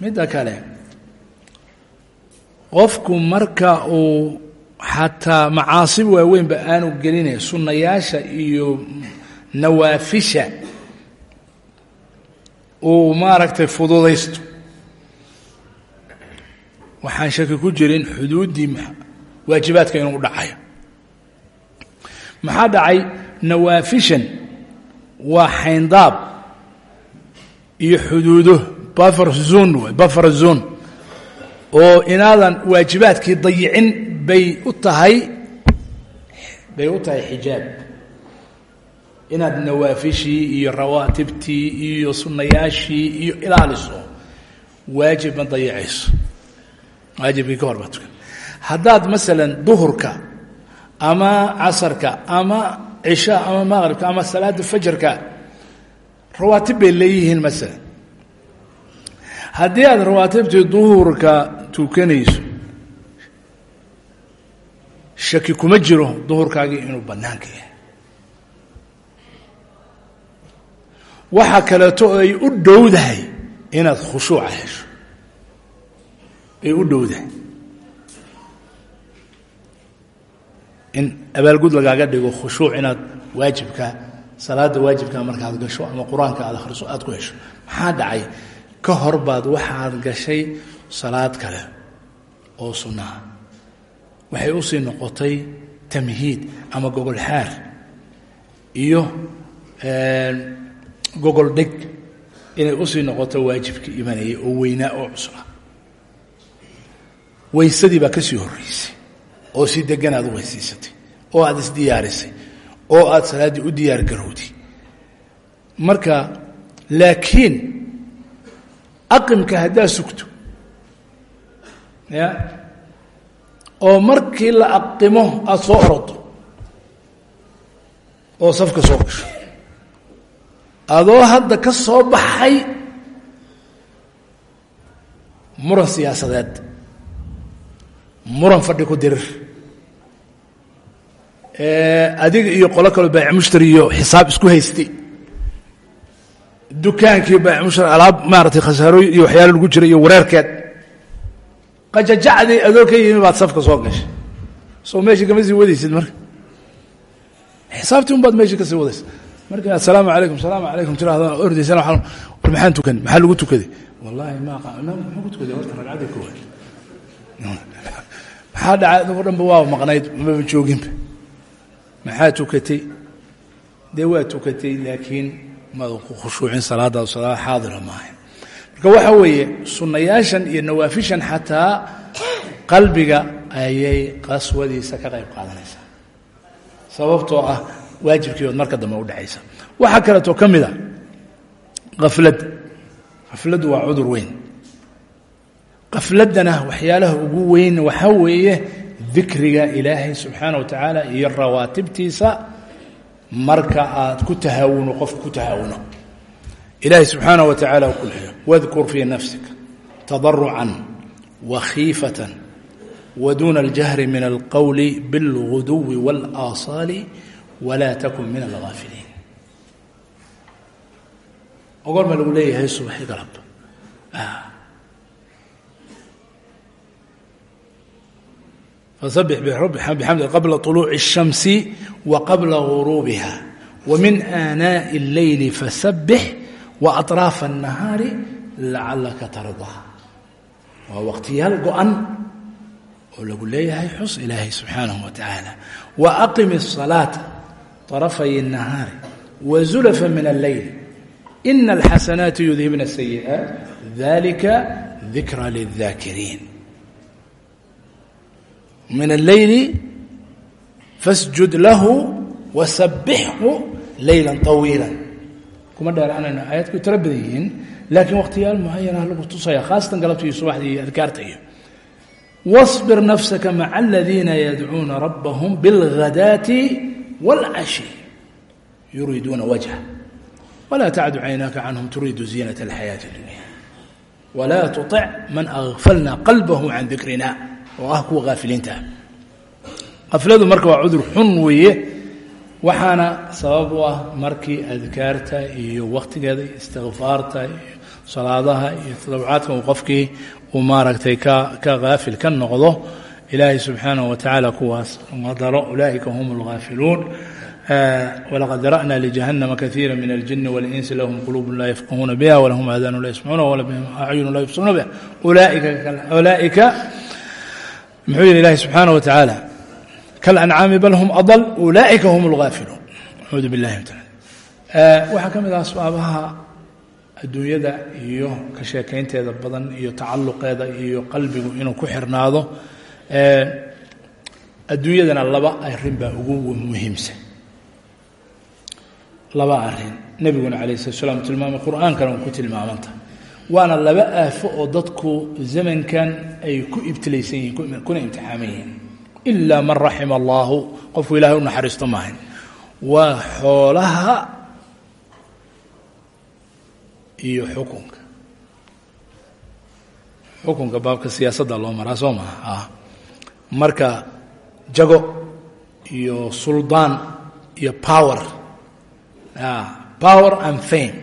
Midda kale qofku marka uu xataa macaasi waaweynba aanu gelinay sunnayaasha iyo nawaafisha uu maaragtay fududaysto. Waxaan shaki ku jirin xuduuddii waajibaadka inuu dhacayo. Maxaa dhacay? Nawaafishan waa xayndaab iyo xuduudo zone way buffer zone. Oo inaadan waajibaadkii dayicin bay u tahay bay u tahay xijaab inaad nawaafishii iyo rawaatibtii iyo sunnayaashii iyo ilaaliso waajib ma dayicayso. Waajibkii ka hor baa tukan. Haddaad masalan duhurka ama casarka ama cisha ama maqribka ama salaada fajarka rawaatib bay leeyihiin masalan. Haddii aad rawaatibtii duhurka tukanayso shaki kuma jiro duhurkaagii inuu bannaanka yahay waxaa kaleeto ay u dhowdahay inaad khushuuca hesho. Ay u dhowdahay in abaalgud lagaaga dhigo khushuuc inaad waajibka salaada waajibka markaad gasho ama qur'aanka aad akhriso aad ku hesho. Maxaa dhacay? Ka hor baad waxaad gashay salaad kale oo sunnaha. Waxay u sii noqotay tamhiid ama gogol xaar iyo gogol dhig inay u sii noqoto waajibkii imanayay oo weynaa oo cusla weysadii baa ka sii horreysay oo si degan aad u weysiisatay oo aad isdiyaarisay oo aad salaaddii u diyaar garowday marka laakiin aqimka haddaa sugto ya oo markii la aqimo aada soo orodo oo safka soo gasho adoo hadda ka soo baxay muran siyaasadeed. Muran fadhi ku dirir adiga iyo qolo kaloo baac mushtari iyo xisaab isku haystay dukaankii baac mushtari alaab maaratay khasaarooyin iyo waxyaalo lagu jira iyo wareerkeed. Qajajacdii adoo ka yimi baad safka soo gashay. Soo meeshii kama sii wadaysid marka? Xisaabtii un baad meeshii ka sii wadaysa marka asalaamu calaykum salaamu calaykum tiraahdo ordaysana war maxaan tukan? Maxaa lagu tukaday? Wallahi ma imaam muxuu ku tukaday? Horta ragcaddii koowaad. Maxaa dhacay? Adagoo dhanba waa maqnayd maba jooginba maxaa tukatay? Dee waa laakiin maada ku khushuucin salaadaadu salaad xaadira maaha marka waxa weeye sunnayaashan iyo nawaafishan xataa qalbiga ayay qaswadiisa ka qayb qaadanaysaa. Sababtoo ah waajibkiibaad marka dambe u dhexaysa waxaa kaleetoo ka mid a afladda afladdu waa cudur weyn. Qafladdana waxyaalaha ugu weyn waxaa weeye dikriga ilaahay subxaana wa tacaala iyo rawaatibtiisa. Marka aad ku tahaawuno qofka ku tahaawuno ilaahay subxaana wa tacala u kulxiyo wadkur fii nafsika tadarucan wakhiifatan waduuna aljahri min alqowli biاlguduwi wاlaasaali wlaa takun min alhaafiliin oo goorma lagu leeyahay subaxi galab فsبح بxمd qبلa طلوع الشhمس وqبلa غروبها ومن آناء الليل فسبح وأطراف النهاaر لacلka ترضى waa wqtiyaal go-an oo lagu leeyahay xus ilaahay subحaanaه وتaعالى وأqم الصلاaة طرفي النهاaر وزلفا من الليل إن الحسناaت يذهبن السيئات ذلika ذiكرى للذاkرين min alleyli fasjud lahu wasabixhu leyla طawiila kuma dheeraanayno aayaadku tiro badan yihiin laakiin wakhtiyaal mucayanaha lagu tusaya khaasatan galabta iyo subaxda iyo adkaarta iyo واصbir nafsaka maca aladiina yadcuuna rabbahum biاlghadaati wاlcashi yuriiduuna wajha walaa tacdu caynaaka canhum turiidu ziinaة اlxayaaةi اdunya walaa tuطic man agfalna qalbahu can dikrina oo ah kuwa haafiliinta ah qafladu marka waa cudur xun weeye waxaana sabab u ah markii adkaarta iyo wakhtigeeda iyo istikfaarta iyo salaadaha iyo tadawucaadka uu qofkii uu maaragtay ka ka haafil ka noqdo ilaahay subxaanah wa tacaala kuwaas uma daro ulaaika hum lghaafiluun walaqad dara'na ljahannama kaiira min aljini walinsi lahum quluubun laa yafqahuuna biha walahum aadaanu laa yasmacuuna wala bihim acyunu laa yubsiruuna biha ulaaika muxuu yihi ilaahi subxaanah wa tacaala kalancaami bal hum adal ulaaika hum lghaafiluun nacuudu billahi min taala waxaa ka mid ah asbaabaha adduunyada iyo ka sheekaynteeda badan iyo tacalluqeeda iyo qalbigu inuu ku xirnaado adduunyadana laba arrin baa ugu muhiimsan. Laba arrin. Nebiguna calayh slat slam tilmaamay qur'aankana ku tilmaamanta waana laba aafo oo dadku zamankan ay ku ibtilaysan yihiin kuna imtixaaman yihiin. Ilaa man raxima allaahu qofku ilahay u naxariisto maahan waa xoolaha iyo xukunka. Xukunka baabka siyaasadda loo maraa soo maha marka jago iyo suldaan iyo power. Power and fame.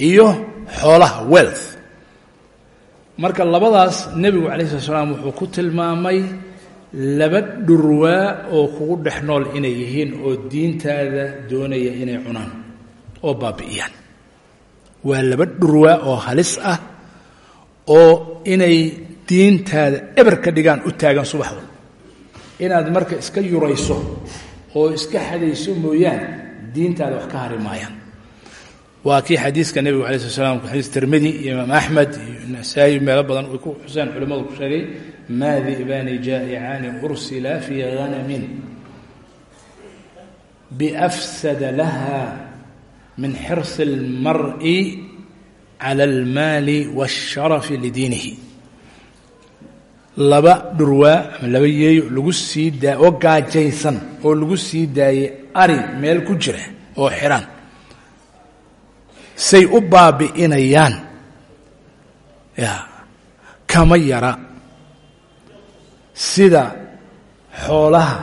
Iyo xoolaha wealth. Marka labadaas nebigu calayh slat slam wuxuu ku tilmaamay laba dhurwaa oo kugu dhex nool inay yihiin oo diintaada doonaya inay cunaan oo baabi'iyaan. Waa laba dhurwaa oo halis ah oo inay diintaada eber ka dhigaan u taagan subax walba. Inaad marka iska yurayso oo iska xadayso mooyaan diintaada wax ka hari maayaan. Waa kii xadiiska nebigu alay slat slam xadiis tirmidi iyo imaam axmed iyo nasaa'i meelo badan ay ku xuseen culimmadu ku sheegay maa di'baani jaa'icaani ursila fii hanamin biafsada laha min xirsi اlmar'i cala almaali waاsharafi lidiinihi laba dhurwaa ama laba yeeyo lagu sii daa oo gaajaysan oo lagu sii daayey ari meel ku jira oo xiran say u baabi'inayaan. Ya kama yara. Sida xoolaha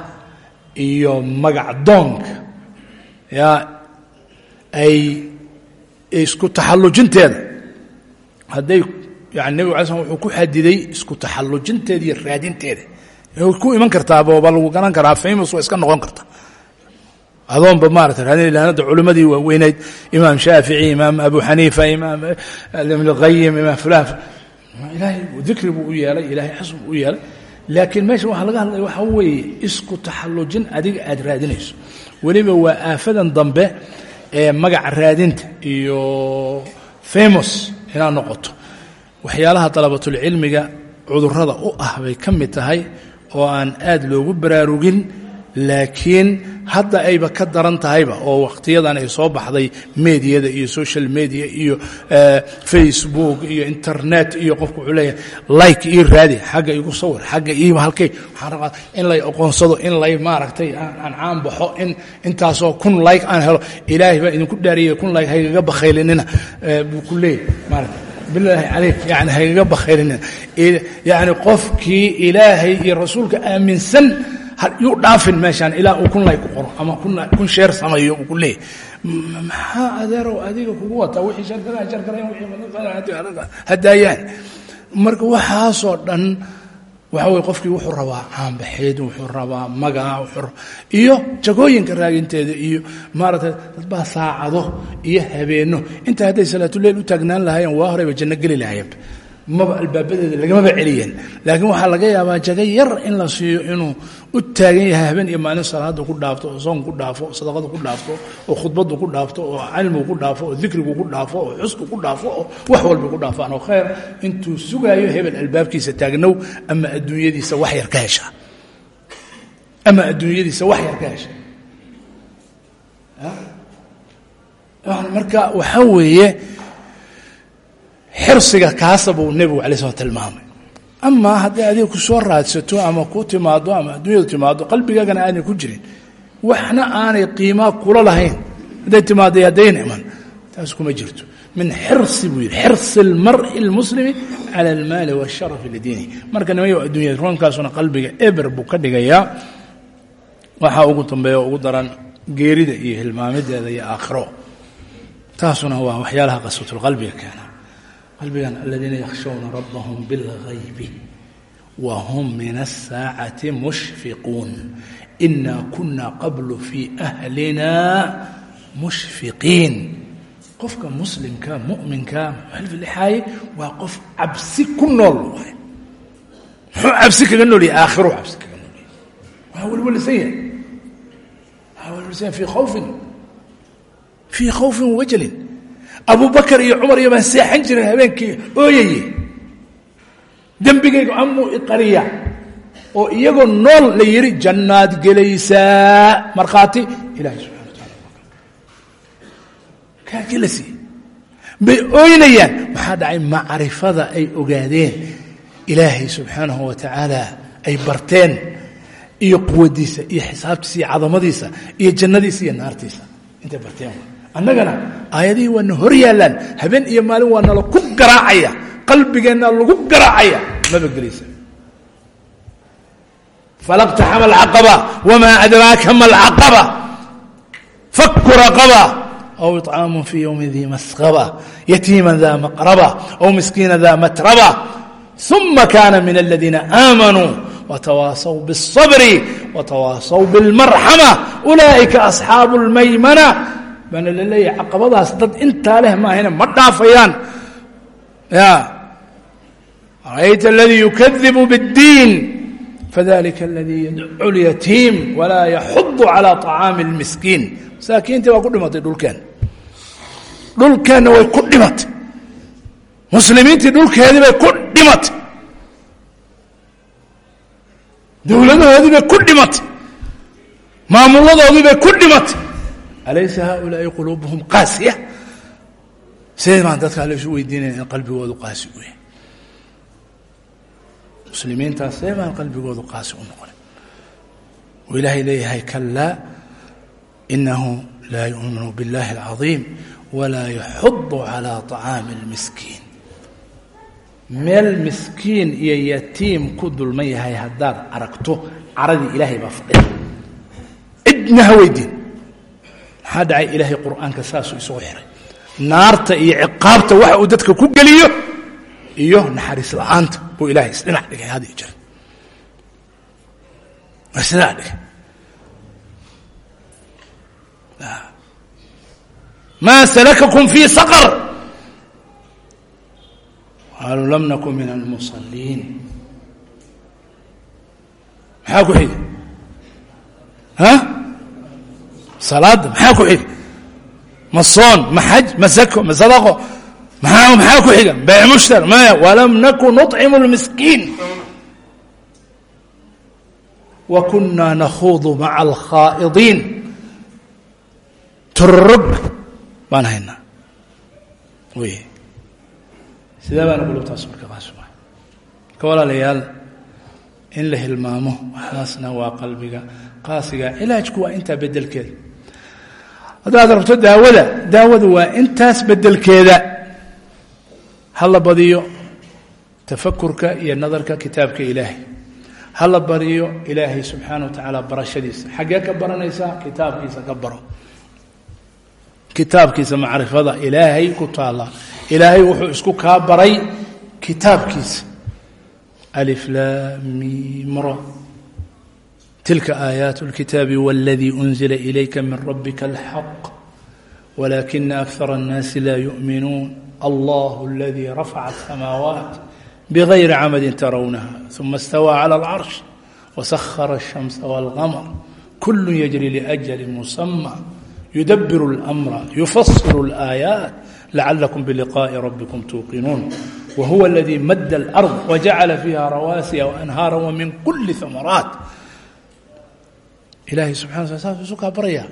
iyo magacdoonka yaa ay isku taxallujinteeda hadday yani nebig ala slam wuxuu ku xadiday isku taxallujinteeda iyo raadinteeda. Ku iman kartaaba ba lagu garan karaa famous waa iska noqon karta. Adoonba maarata raadin ilaanada culimmadii waaweyneyd imaam shaafici imaam abu xaniifa imaam ibn qayim imaam fulan ilaahay dikri buu u yeelay ilahay xasb u yeelay. Laakiin meesha waxaa laga hadlaya waxaa weeye isku taxallujin adiga aad raadinayso. Weliba waa aafadan dambe ee magac raadinta iyo famous inaad noqoto waxyaalaha dalabatulcilmiga cudurrada u ah bay ka mid tahay oo aan aad loogu baraarugin laakiin hadda ayba ka daran tahayba oo wakhtiyadan ay soo baxday mediyada iyo social media iyo facebook iyo internet iyo qofku wuxuu leeyahay like ii raadi xagga igu sawir xagga ii halkay waxaan rabaa in lay aqoonsado in lay maaragtay aan caan baxo in intaasoo kun like aan helo ilaahay baa idinku dhaariyay kun like haygaga bakhaylinina buu ku leeyahy maarata bilaahi calayk yani haygaga bakhaylinina yani qofkii ilaahay iyo rasuulka aaminsan yuu dhaafin meeshaan ilaa uu kun lay ku qoro ama kun sheer sameeyo uu ku leeyahy maxaa adeerow adiga kugu wataa wixii sharkadaha sharkadayan wixii hadaayaan marka waxaasoo dhan waxa weye qofkii wuxuu rabaa caanbaxeed wuxuu rabaa magaca iyo jagooyinka raaginteeda iyo maaragtay dad baa saacado iyo habeenno inta hadday salaatuleyl u taagnaan lahaayeen waa horeyba janno geli lahaayeen. Maba albaabadeeda lagamaba celiyeen. Laakiin waxaa laga yaabaa jago yar in la siiyo inuu u taagan yahay habeen iyo maalin salaada ku dhaafto oo soonku ku dhaafo oo sadaqadu ku dhaafto oo khudbadu ku dhaafto oo cilmigu ku dhaafo oo dikrigu ku dhaafo oo xusku ku dhaafo oo wax walba ku dhaafaan oo khayr intuu sugaayo hebel albaabkiisa taagnow ama adduunyadiisa wax yar ka hesha? Ama adduunyadiisa wax yar ka hesha? Marka waxaa weeye xirsiga kaasa buu nebigu alay slam tilmaamay amaa hadday adiga ku soo raadsato ama ku timaado ama adduunyadu timaado qalbigaagana aanay ku jirin. Waxna aanay qiimaa kula lahayn. Hadday timaado haddayna iman taas kuma jirto. Min xirsi buu yidhi xirsi almari almuslimi cala almaali waasharafi lidiinihi marka nimayo adduunyada roonkaasuna qalbiga eber buu ka dhigayaa. Waxaa ugu dambeeya ugu daran geerida iyo hilmaamideeda iyo aakhiro. Taasuna waa waxyaalaha qaswatulqalbiga keena qalbigan aladiina yakhshawna rabbahum bilghaybi wa hum min aلsaacati mushfiquun ina kuna qablu fii ahlina mushfiqiin qofka muslimka muminka muxalfilixaaye waa qof cabsi ku nool. Muxuu cabsi kaga nool yahay? Aakhiro cabsi kaga nool yahay. Waa welwelisan yahay. Waa welwelisan yahay fii khawfin. Fii khawfin wajalin abubakar iyo cumar iyo baan seexan jirin habeenkii ooyaye dembigaygu amuu iqariya oo iyagoo nool la yidhi jannaad gelaysaa. Markhaati ilahay subxana wa taala kaakii la siiyey bay ooynayaan. Maxaa dhacay? Macrifada ay ogaadeen. Ilaahay subxaanahu wa tacaala ay barteen iyo quwadiisa iyo xisaabtiisa iyo cadamadiisa iyo jannadiisa annagana aayadihii waana hor yaallaan habeen iyo maalin waa nala ku garaacaya qalbigeenna lagu garaacaya maba gelaysa falaqtaxama alcaqaba wamaa adraaka ma alcaqaba faku raqaba aw iطcaamu fii yowmi dii masqaba yatiima da maqraba aw miskiina da matraba uma kana min aladiina aamanuu watawaasaw bالصabri watawaasaw bاlmarxama ulaa'ika asxaabu اlmaymana baana la leeyahay caqabadaas dad intaa leh maahayne ma dhaafayaan ya ra'ayta aladii yukadibu bاddiin fadalika aladii yadcu اlyatiim walaa yaxudu calى طacaami اlmiskiin masaakiintii waa ku dhimatay dhulkeen dhulkeenna way ku dhimatay muslimiintii dhulkeedii bay ku dhimatay dowladahoodii bay ku dhimatay maamuladoodii bay ku dhimatay alaysa haulaai quluubuhum qaasiya sidee baan dadkaa laysu weydiinaya in qalbigoodu qaasi u yahay muslimiintaas sidee baan qalbigoodu qaasi u noqonay uu ilaahay leeyahay kalaa inahu laa yu'minu biاllahi اlcadiim walaa yaxudu calى طacaami اlmiskiin meel miskiin iyo yatiim ku dulman yahay haddaad aragto caradii ilaahay baa fadhida cidna ha weydiin maxaa dhacay? Ilaahay qur'aanka saasuu isugu xiray. Naarta iyo ciqaabta waxa uu dadka ku geliyo iyo naxariis la'aanta buu ilahay isdhinac dhigay had iyo jeer. Sidaa dhigay. Maa salakakum fii saqar. Qaaluu lam nakun min almusaliin maxaa ku xiga salaada maxaa ku xiga ma soon ma xaj ma sako ma sadaqo maa maxaa ku xiga? Bayc mushtar maya walam nakun nuطcimu اlmiskiin wa nakhuudu maca alkhaa'idiin turrog baan haynaa wy sidee baana qulubtaas marka qaasuma ka walaalayaal in la hilmaamo waxaasna waa qalbiga. Qaasiga cilaajku waa intaa bedelkeeda haddaad rabto daawada daawadu waa intaas bedelkeeda ha la badiyo tafakurka iyo nadarka kitaabka ilaahay. Hala bariyo ilaahay subxaana wa tacaala barashadiisa. Xaggee ka baranaysaa kitaabkiisa ka baro. Kitaabkiisa macrifada ilaahay ku taalla ilaahay wuxuu isku kaa baray kitaabkiisa. Aliflaamimro tilka aayaat اlkitaabi wاladii unzila ilayka min rabika alxaq walaakina akara الnaasi laa yuؤminuun allah اladii rafaca الsamaawaat bغayri camadi tarawnaha ثuma اstawى calى اlcarsh wasahara الshamsa wاlqamr kul yجri لأjli musamى yudabir اlأmra yufasir الآaayaat lacalakum biliqaaءi rabbikum tuuqinuun whuwa اladii mad اlأrض wjacala fiiha rawaasiya وأnhaara wmin kuli ثamaraat ilaahay subxana wa saas isu kaa baraya.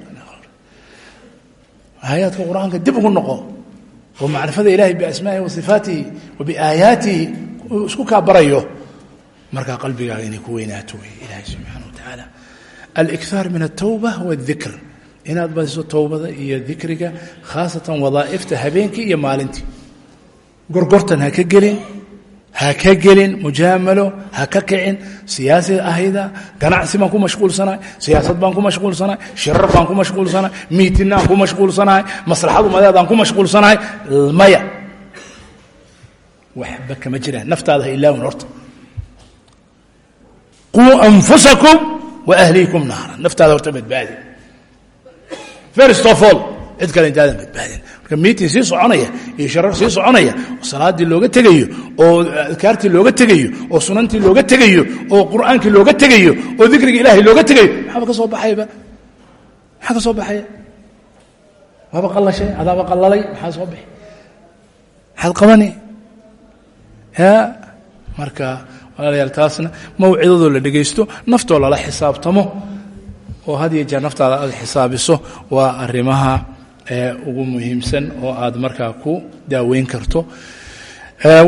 Aayaadka qur'aanka dib ugu noqo oo macrifada ilahay biasmaa'ihi wa sifaatihi wa biaayaatihi isku kaa barayo markaa qalbigaaga inay ku weynaato wey ilaahay subxaana wa tacaala alikhaar min altawba waاdikr inaad badiso towbada iyo dikriga khaasatan wadaa'ifta habeenkii iyo maalintii. Gorgortan ha ka gelin ha ka gelin mujaamalo ha ka kicin siyaasi ahayda ganacsi baan ku mashquulsanahay siyaasad baan ku mashquulsanahay shirar baan ku mashquulsanahay miitinaan ku mashquulsanahay maslaxadu madeedaan ku mashquulsanahay maya. Waxba kama jiraan naftaada ha ilaawin horta. Quu anfusakum wa ahliikum naaran naftaada horta badbaadi. First of all cid kale intaadan badbaadin. Marka miiting sii soconaya iyo sharar sii soconaya oo looga tegayo oo adkaartii looga tegayo oo sunantii looga tegayo oo qur'aankii looga tegayo oo dikriga ilaahay looga tegayo maxaaba ka soo baxayba. Maxaa ka soo baxaya. Waaba qallashay adaaba qallalay maxaa soo baxay. Maxaad qabani. Ya marka walaalayaal taasna mawcidadoo la dhegaysto naftoo lala xisaabtamo. Oo had iyo jeer naftaada aad xisaabiso waa arrimaha ugu muhiimsan oo aad markaa ku daaweyn karto.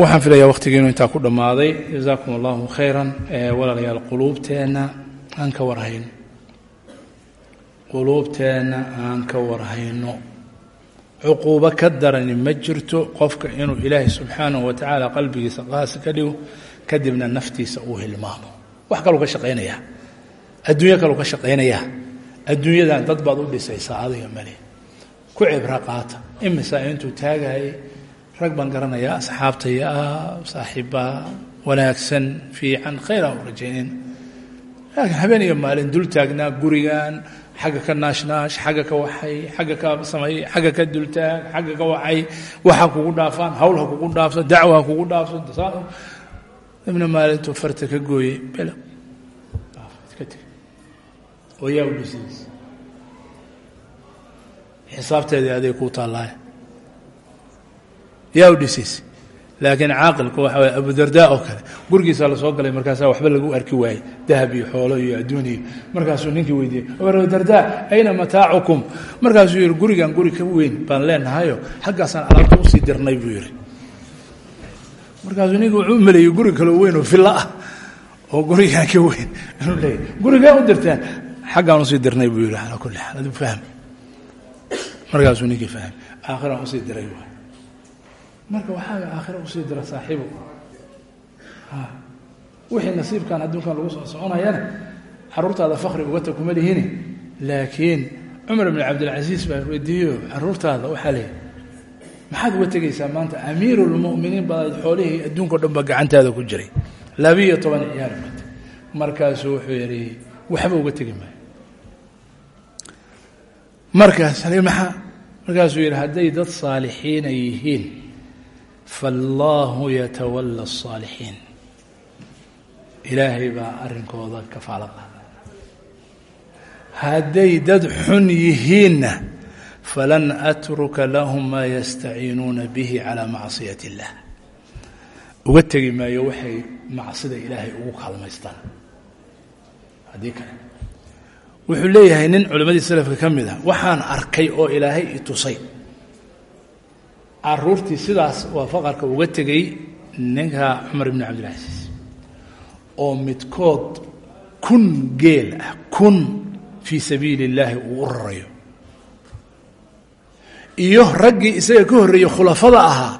Waxaan filayaa wakhtigiinu intaa ku dhammaaday. Jazaakum allahu khayran walaalayaal quluubteenna aan ka warhayno. Quluubteenna aan ka warhayno. Cuquubo ka darani ma jirto qofka inuu ilaahay subxaanahu wa tacaala qalbigiisa qaasi ka dhigo kadibna naftiisa uu hilmaamo. Wax kaluu ka shaqaynayaa adduunyo kaluu ka shaqaynayaa adduunyadan dad baad u dhisaysaa adiga male ku cibro qaata imisa intuu taagayay rag baan garanayaa asxaabtaya ah saaxiibbaa wanaagsan fiican khayraa u rajaynin. Laakiin habeen iyo maalin dul taagnaa gurigan xagga ka naashnaash xagga ka waxay xagga ka samay xagga ka dultaag xagga ka waxay waxa kugu dhaafaan hawl ha kugu dhaafso dacwo ha kugu dhaafso ibna maalintuu farta ka gooyey bel oo yaa u dhisiis xisaabteedii aday kuu taallaaye yaa u dhisiis laakiin caaqilka waxa waye abudardaa oo kale gurigiisaa la soo galay markaasaa waxba lagu arki waayey. Dahab iyo xoolo iyo adduun iyo markaasuu ninkii weydiiyey. Abudardaa ayna mataacukum? Markaasuu yihi gurigan guri ka weyn baan leenahayo. Xaggaasaan alaabta u sii dirnay buu yihi markaasuu ninki wuxuu u maleeyey guri kaloo weyn oo villa ah oo gurigaan ka weyn. Inuu leeyahy gurigaa u dirteen? Xaggaan u sii dirnay buu yihi calaa kulli xaal adu fahm markaasuu ninkii fahmay. Aakhiraan u sii diray waay. Marka waxaaga aakhira u sii dira saaxiibo wixii nasiibkan adduunkan lagu soo soconayana caruurtaada fakri ugata kuma lihini. Laakiin cumar bn cabdilcasiis baa weydiiyo caruurtaada waxaa leeyahy maxaad uga tegaysaa maanta amiiru lmuminiin baad xoolihii adduunkao dhan ba gacantaada ku jiray? Labiiyo toban ciyaar markaasuu wuxuu yidhi waxba uga tegi maayo markaas maaa markaasuu yidhi hadday dad saalixiina yihiin faallaahu yatawalla asaalixiin ilaahay baa arrinkooda kafaalo qaada hadday dad xun yihiinna falan atruka lahum maa yastaciinuuna bihi calaa macsiyat illaah. Uga tegi maayo waxay macsida ilaahay ugu kaalmaystaan. Haddii kale wuxuu leeyahay nin culimmadii salafka ka mid ah waxaan arkay oo ilaahay i tusay. Caruurtii sidaas waa faqarka uga tegay ninka cumar ibni cabdilcasiis oo midkood kun geel ah kun fii sabiili illaahi uu u rarayo iyo raggii isaga ka horreeyey khulafada ahaa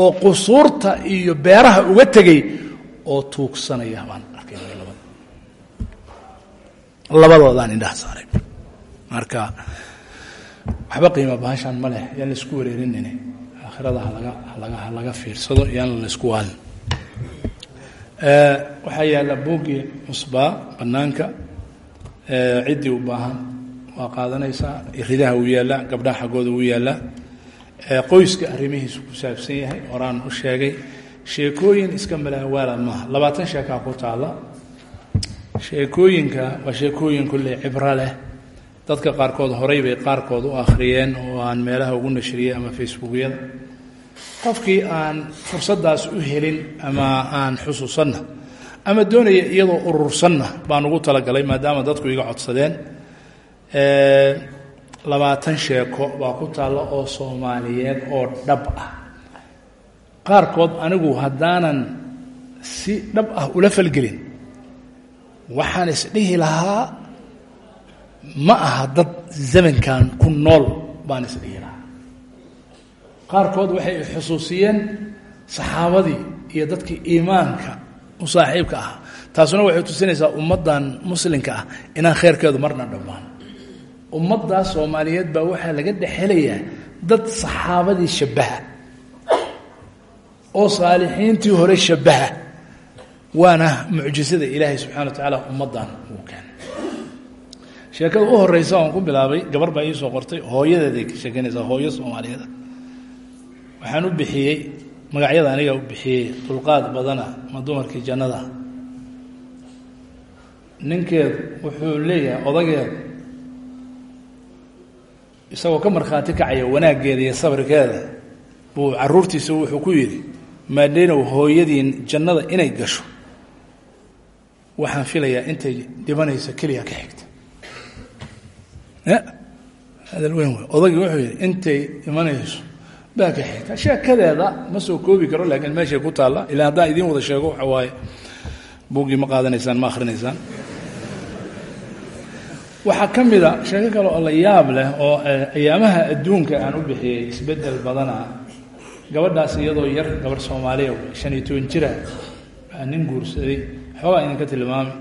oo qusuurta iyo beeraha uga tegey oo tuugsanaya baan. arkay labada labadoodaan indhaha saaray. Marka waxba qiima bahashaan ma leh yaan la isku wareerinine aakhirada halaga halaga fiirsado yaan la isku waalin. Waxaa yaalla buuggii cusbaa bannaanka. Ciddii u baahan waa qaadanaysaa ridaha uu yaallaa gabdhaha xaggooda uu yaallaa qoyska arrimihiisu ku saabsan yahay horaan u sheegay. Sheekooyin iska malaawaala maaha. Labaatan sheekaa ku taalla sheekooyinka waa sheekooyin kulley cibro leh. Dadka qaarkood horay bay qaarkood u akhriyeen oo aan meelaha ugu nashriyey ama facebookyada. Qofkii aan fursaddaas u helin ama aan xusuusanna ama doonaya iyadoo urursanna baan ugu talagalay maadaama dadku iga codsadeen. Labaatan sheeko baa ku taalla oo soomaaliyeed oo dhab ah. Qaarkood anigu haddaanan si dhab ah ula falgelin waxaan isdhihi lahaa ma aha dad zamankan ku nool baan isdhihi lahaa. Qaarkood waxay xusuusiyeen saxaabadii iyo dadkii iimaanka u saaxiibka ah taasuna waxay tusinaysaa ummaddan muslimka ah inaan kheyrkeedu marna dhammaan. Ummaddaas soomaaliyeed baa waxaa laga dhexelayaa dad saxaabadii shabbaha oo saalixiintii hore shabbaha waana mucjisada ilaahay subxana wa tacaala ummaddan uu keenay. Sheekada u horeysa oon ku bilaabay gabar baa iisoo qortay hooyadeeday ka sheekanaysaa hooyo soomaaliyeeda waxaan u bixiyey magacyada aniga u bixiyey dulqaad badana ma dumarkii jannada. Ninkeedu wuxuu leeyahay odageedu isagoo ka markhaati kacaya wanaaggeeda iyo sabirkeeda buu caruurtiisa wuxuu ku yidhi maadhenow hooyadiin jannada inay gasho waxaan filayaa intay dhibanayso keliya ka xigta. Hadal weyn wey odagii wuxuu yidhi intay dhimanayso baa ka xigta. Sheekadeeda ma soo koobi karo laakiin meeshay ku taalla ilaa haddaan idiin wada sheego waxa waaye buuggii ma qaadanaysaan ma akhrinaysaan waxaa ka mida sheeko kale oo la yaab leh oo ayaamaha adduunka aan u bixiyey isbeddel badana gabadhaas iyadoo yar gabarh soomaaliya shan iyo toban jira baa nin guursaday xoogaa idinka tilmaamay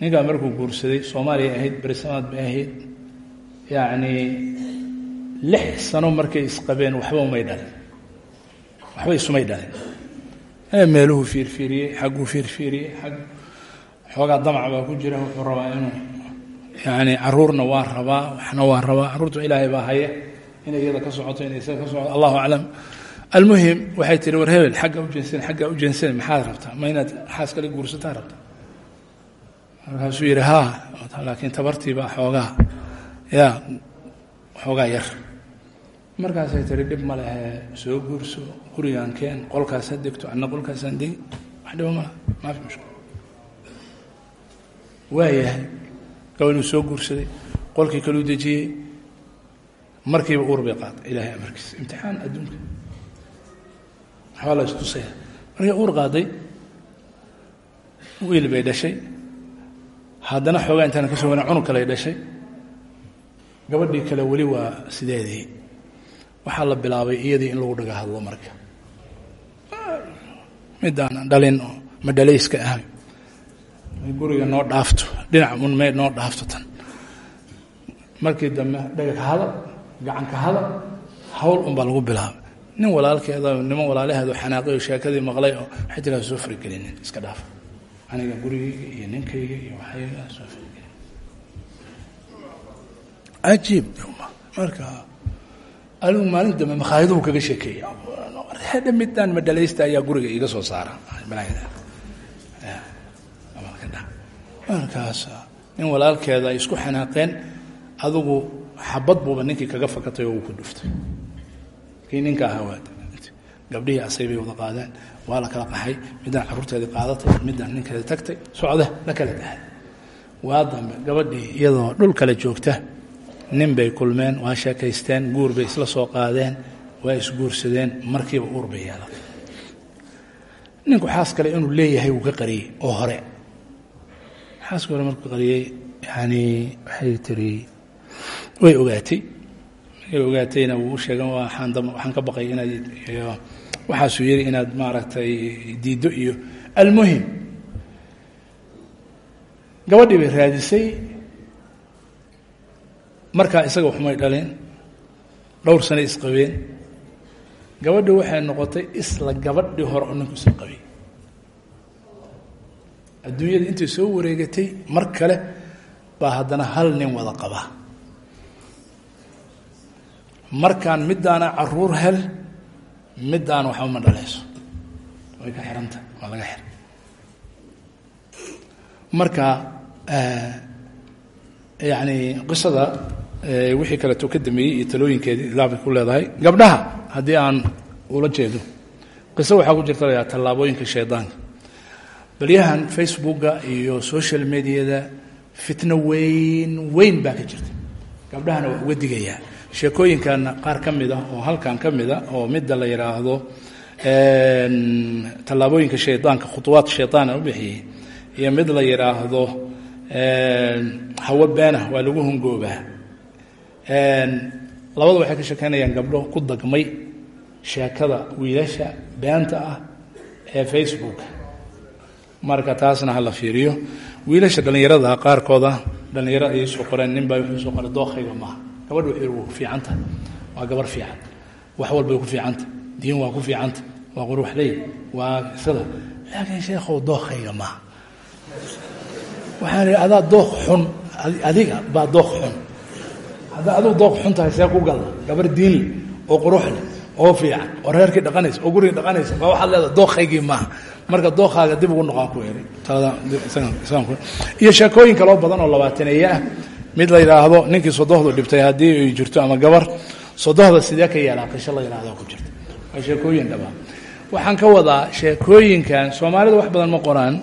ninkaa markuu guursaday soomaaliya ahayd berisamaad bay ahayd yacnii lix sano markay isqabeen waxba umay dhalin waxba isumay dhalin meeluhu fiirfiiriyey xagguu fiirfiiriyey xag xoogaa damac baa ku jira wuxuu rabaa inuu yani caruurna waa rabaa waxna waa rabaa. Caruurta ilaahay baa haya inay iyada ka socoto inay isaga ka socoto allahu aclam almuhim waxay tihi war hebel xagga u jeensan xaggaa u jeensan maxaad rabtaa? Ma inaad xaas kale guursataa rabtaa? Markaasuu yidhi haa. Laakiin tabartiibaa xoogaa. Yaa xoogaa yar. Markaasay tihi dhib ma lehe soo guurso gurigaan keen qolkaas ha degto anna qolkaasaan degi wax dhiba malaha maafi mushkil. Waayahay gabadhuu soo guursaday qolkii kaluu dejiyey markiiba uur bay qaatay ilaahay amarkiisa. Imtixaan adduunka waxbaa la istusaya. Markii uur qaaday wiil bay dhashay. Haddana xoogaa intaana ka soo wana cunug kaley dhashay. Gabadhii kale weli waa sideedii. Waxaa la bilaabay iyadii in lagu dhaga hadlo marka. Midaan dhalin oo madhalayska ah guriga noo dhaafto. Dhinac un me noo dhaafto tan. Markii dambe dhagaka hadal gacanka hadal hawl unbaa lagu bilaabay nin walaalkeeda niman walaalaheedu xanaaqay oo sheekadii maqlay oo waxay tiraa soo farigelinin. Iska dhaaf. Aniga gurigayga iyo ninkayga iyo waxayga soo farigelin. Cajiib marka aligu maalin dambe makhaayaduu kaga sheekeeya hedha midaan madhalaysta ayaa guriga iga soo saara markaas nin walaalkeeda isku xanaaqeen adugu xabad buuba ninkii kaga fakatay oo uu ku dhuftay kii ninka ahaa gabdhihii asay bay wada qaadeen waa la kala qaxay midaan carruurteedii qaadatay midaan ninkeeda tagtay. Socde la kala dahay waa dambe gabadhii iyadoo dhul kale joogta nin bay kulmeen waa sheekaysteen guur bay isla soo qaadeen waa isguursadeen markiiba uur bay yeelatay ninku xaas kale inuu leeyahay wuu ka qariyey oo hore. Xaaska hore markuu qariyey yani waxay tiri way ogaatay ogaatayna wuu u sheegan waxaan ka baqay inaad waxaasuu yidhi inaad maaragtay diiddo iyo almuhim. Gabadhii bay raadisay. Markaa isaga waxumay dhaleen dhowr sano isqabeen. Gabadhii waxay noqotay isla gabadhii hore oo ninku isla adduunyada intay soo wareegatay mar kale baa haddana hal nin wada qaba markaan middaana carruur hel middaan waxba ma dhalayso. Way ka xiranta waa laga xira marka yani qisada wixii kaleeto ka dameeyey iyo talooyinkeedii ilaabay ku leedahay. Gabdhaha haddii aan ula jeedo qiso waxaa ku jirta layaa tallaabooyinka shaydaanka. Balyahan facebooka iyo social mediada fitno weyn weyn baa ka jirta. Gabdhahana waa uga digayaa sheekooyinkan qaar ka mid ah oo halkan ka mid a oo midda la yidhaahdo tallaabooyinka shaydaanka khuطuwaat shayطaan aan u bixiyey iyo mid la yidhaahdo hawo beena waa lagu hungoobaa. Labada waxay ka sheekeynayaan gabdho ku dagmay sheekada wiilasha beenta ah ee facebook. Marka taasna ha fiiriyo. Wiilasha dhallinyarada qaarkooda dhallinyaro ayay soo qoreen nin baa wuxuu soo qoray dookhayga maaha gabadha ku fiicanta waa gabar fiican wax walbay ku fiicanta diin waa ku fiicanta waa quruxley waa sida laakiin sheekhow dookhayga maaha. Waxaan adaa dookh xun adiga baa dookh xun. Haddaa adigu dookh xun tahay see ku gabar diinle oo quruxleh oo fiican oo reerkii dhaqanaysa oo gurigii dhaqanaysa baa waxaad leedaha dookhaygii maaha. Marka dookaaga dib ugu noqon ku eri iyo sheekooyin kaloo badan oo labaataneeye ah mid la yidhaahdo ninkii sodohdu dhibtay haddii ay jirto ama gabar sodohda sidee ka yeelaa? Qisho la yidhahdo ku jirta. Waa sheekooyin dhabaa waxaan ka wadaa sheekooyinkan soomaalida wax badan ma qoraan.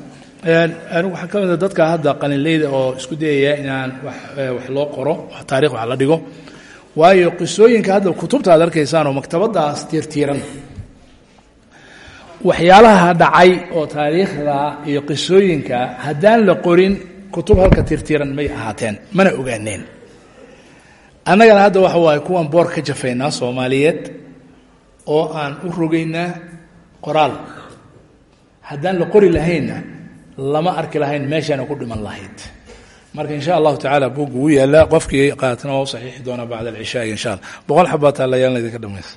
Anigu ka mida dadka hadda qalinleyda oo isku dayaya inaan wax loo qoro taarikh wax la dhigo. Waayo qisooyinka hadda kutubta arkaysaan oo maktabadaas tiirtiiran waxyaalaha dhacay oo taariikhda iyo qisooyinka haddaan la qorin kutub halka tirtiiran may ahaateen mana ogaaneen annagana hadda waxa waaye kuwan boor ka jafaynaa soomaaliyeed oo aan u rogaynaa qoraal. Haddaan la qori lahaynna lama arki lahayn meeshaana ku dhiman lahayd. Marka insha allahu tacaala buugga wuu yaallaa qofkii qaatana waa u saxiixi doonaa bacda alcishaai insha allah. Boqol xabaa taalayaal idinka dhamaysa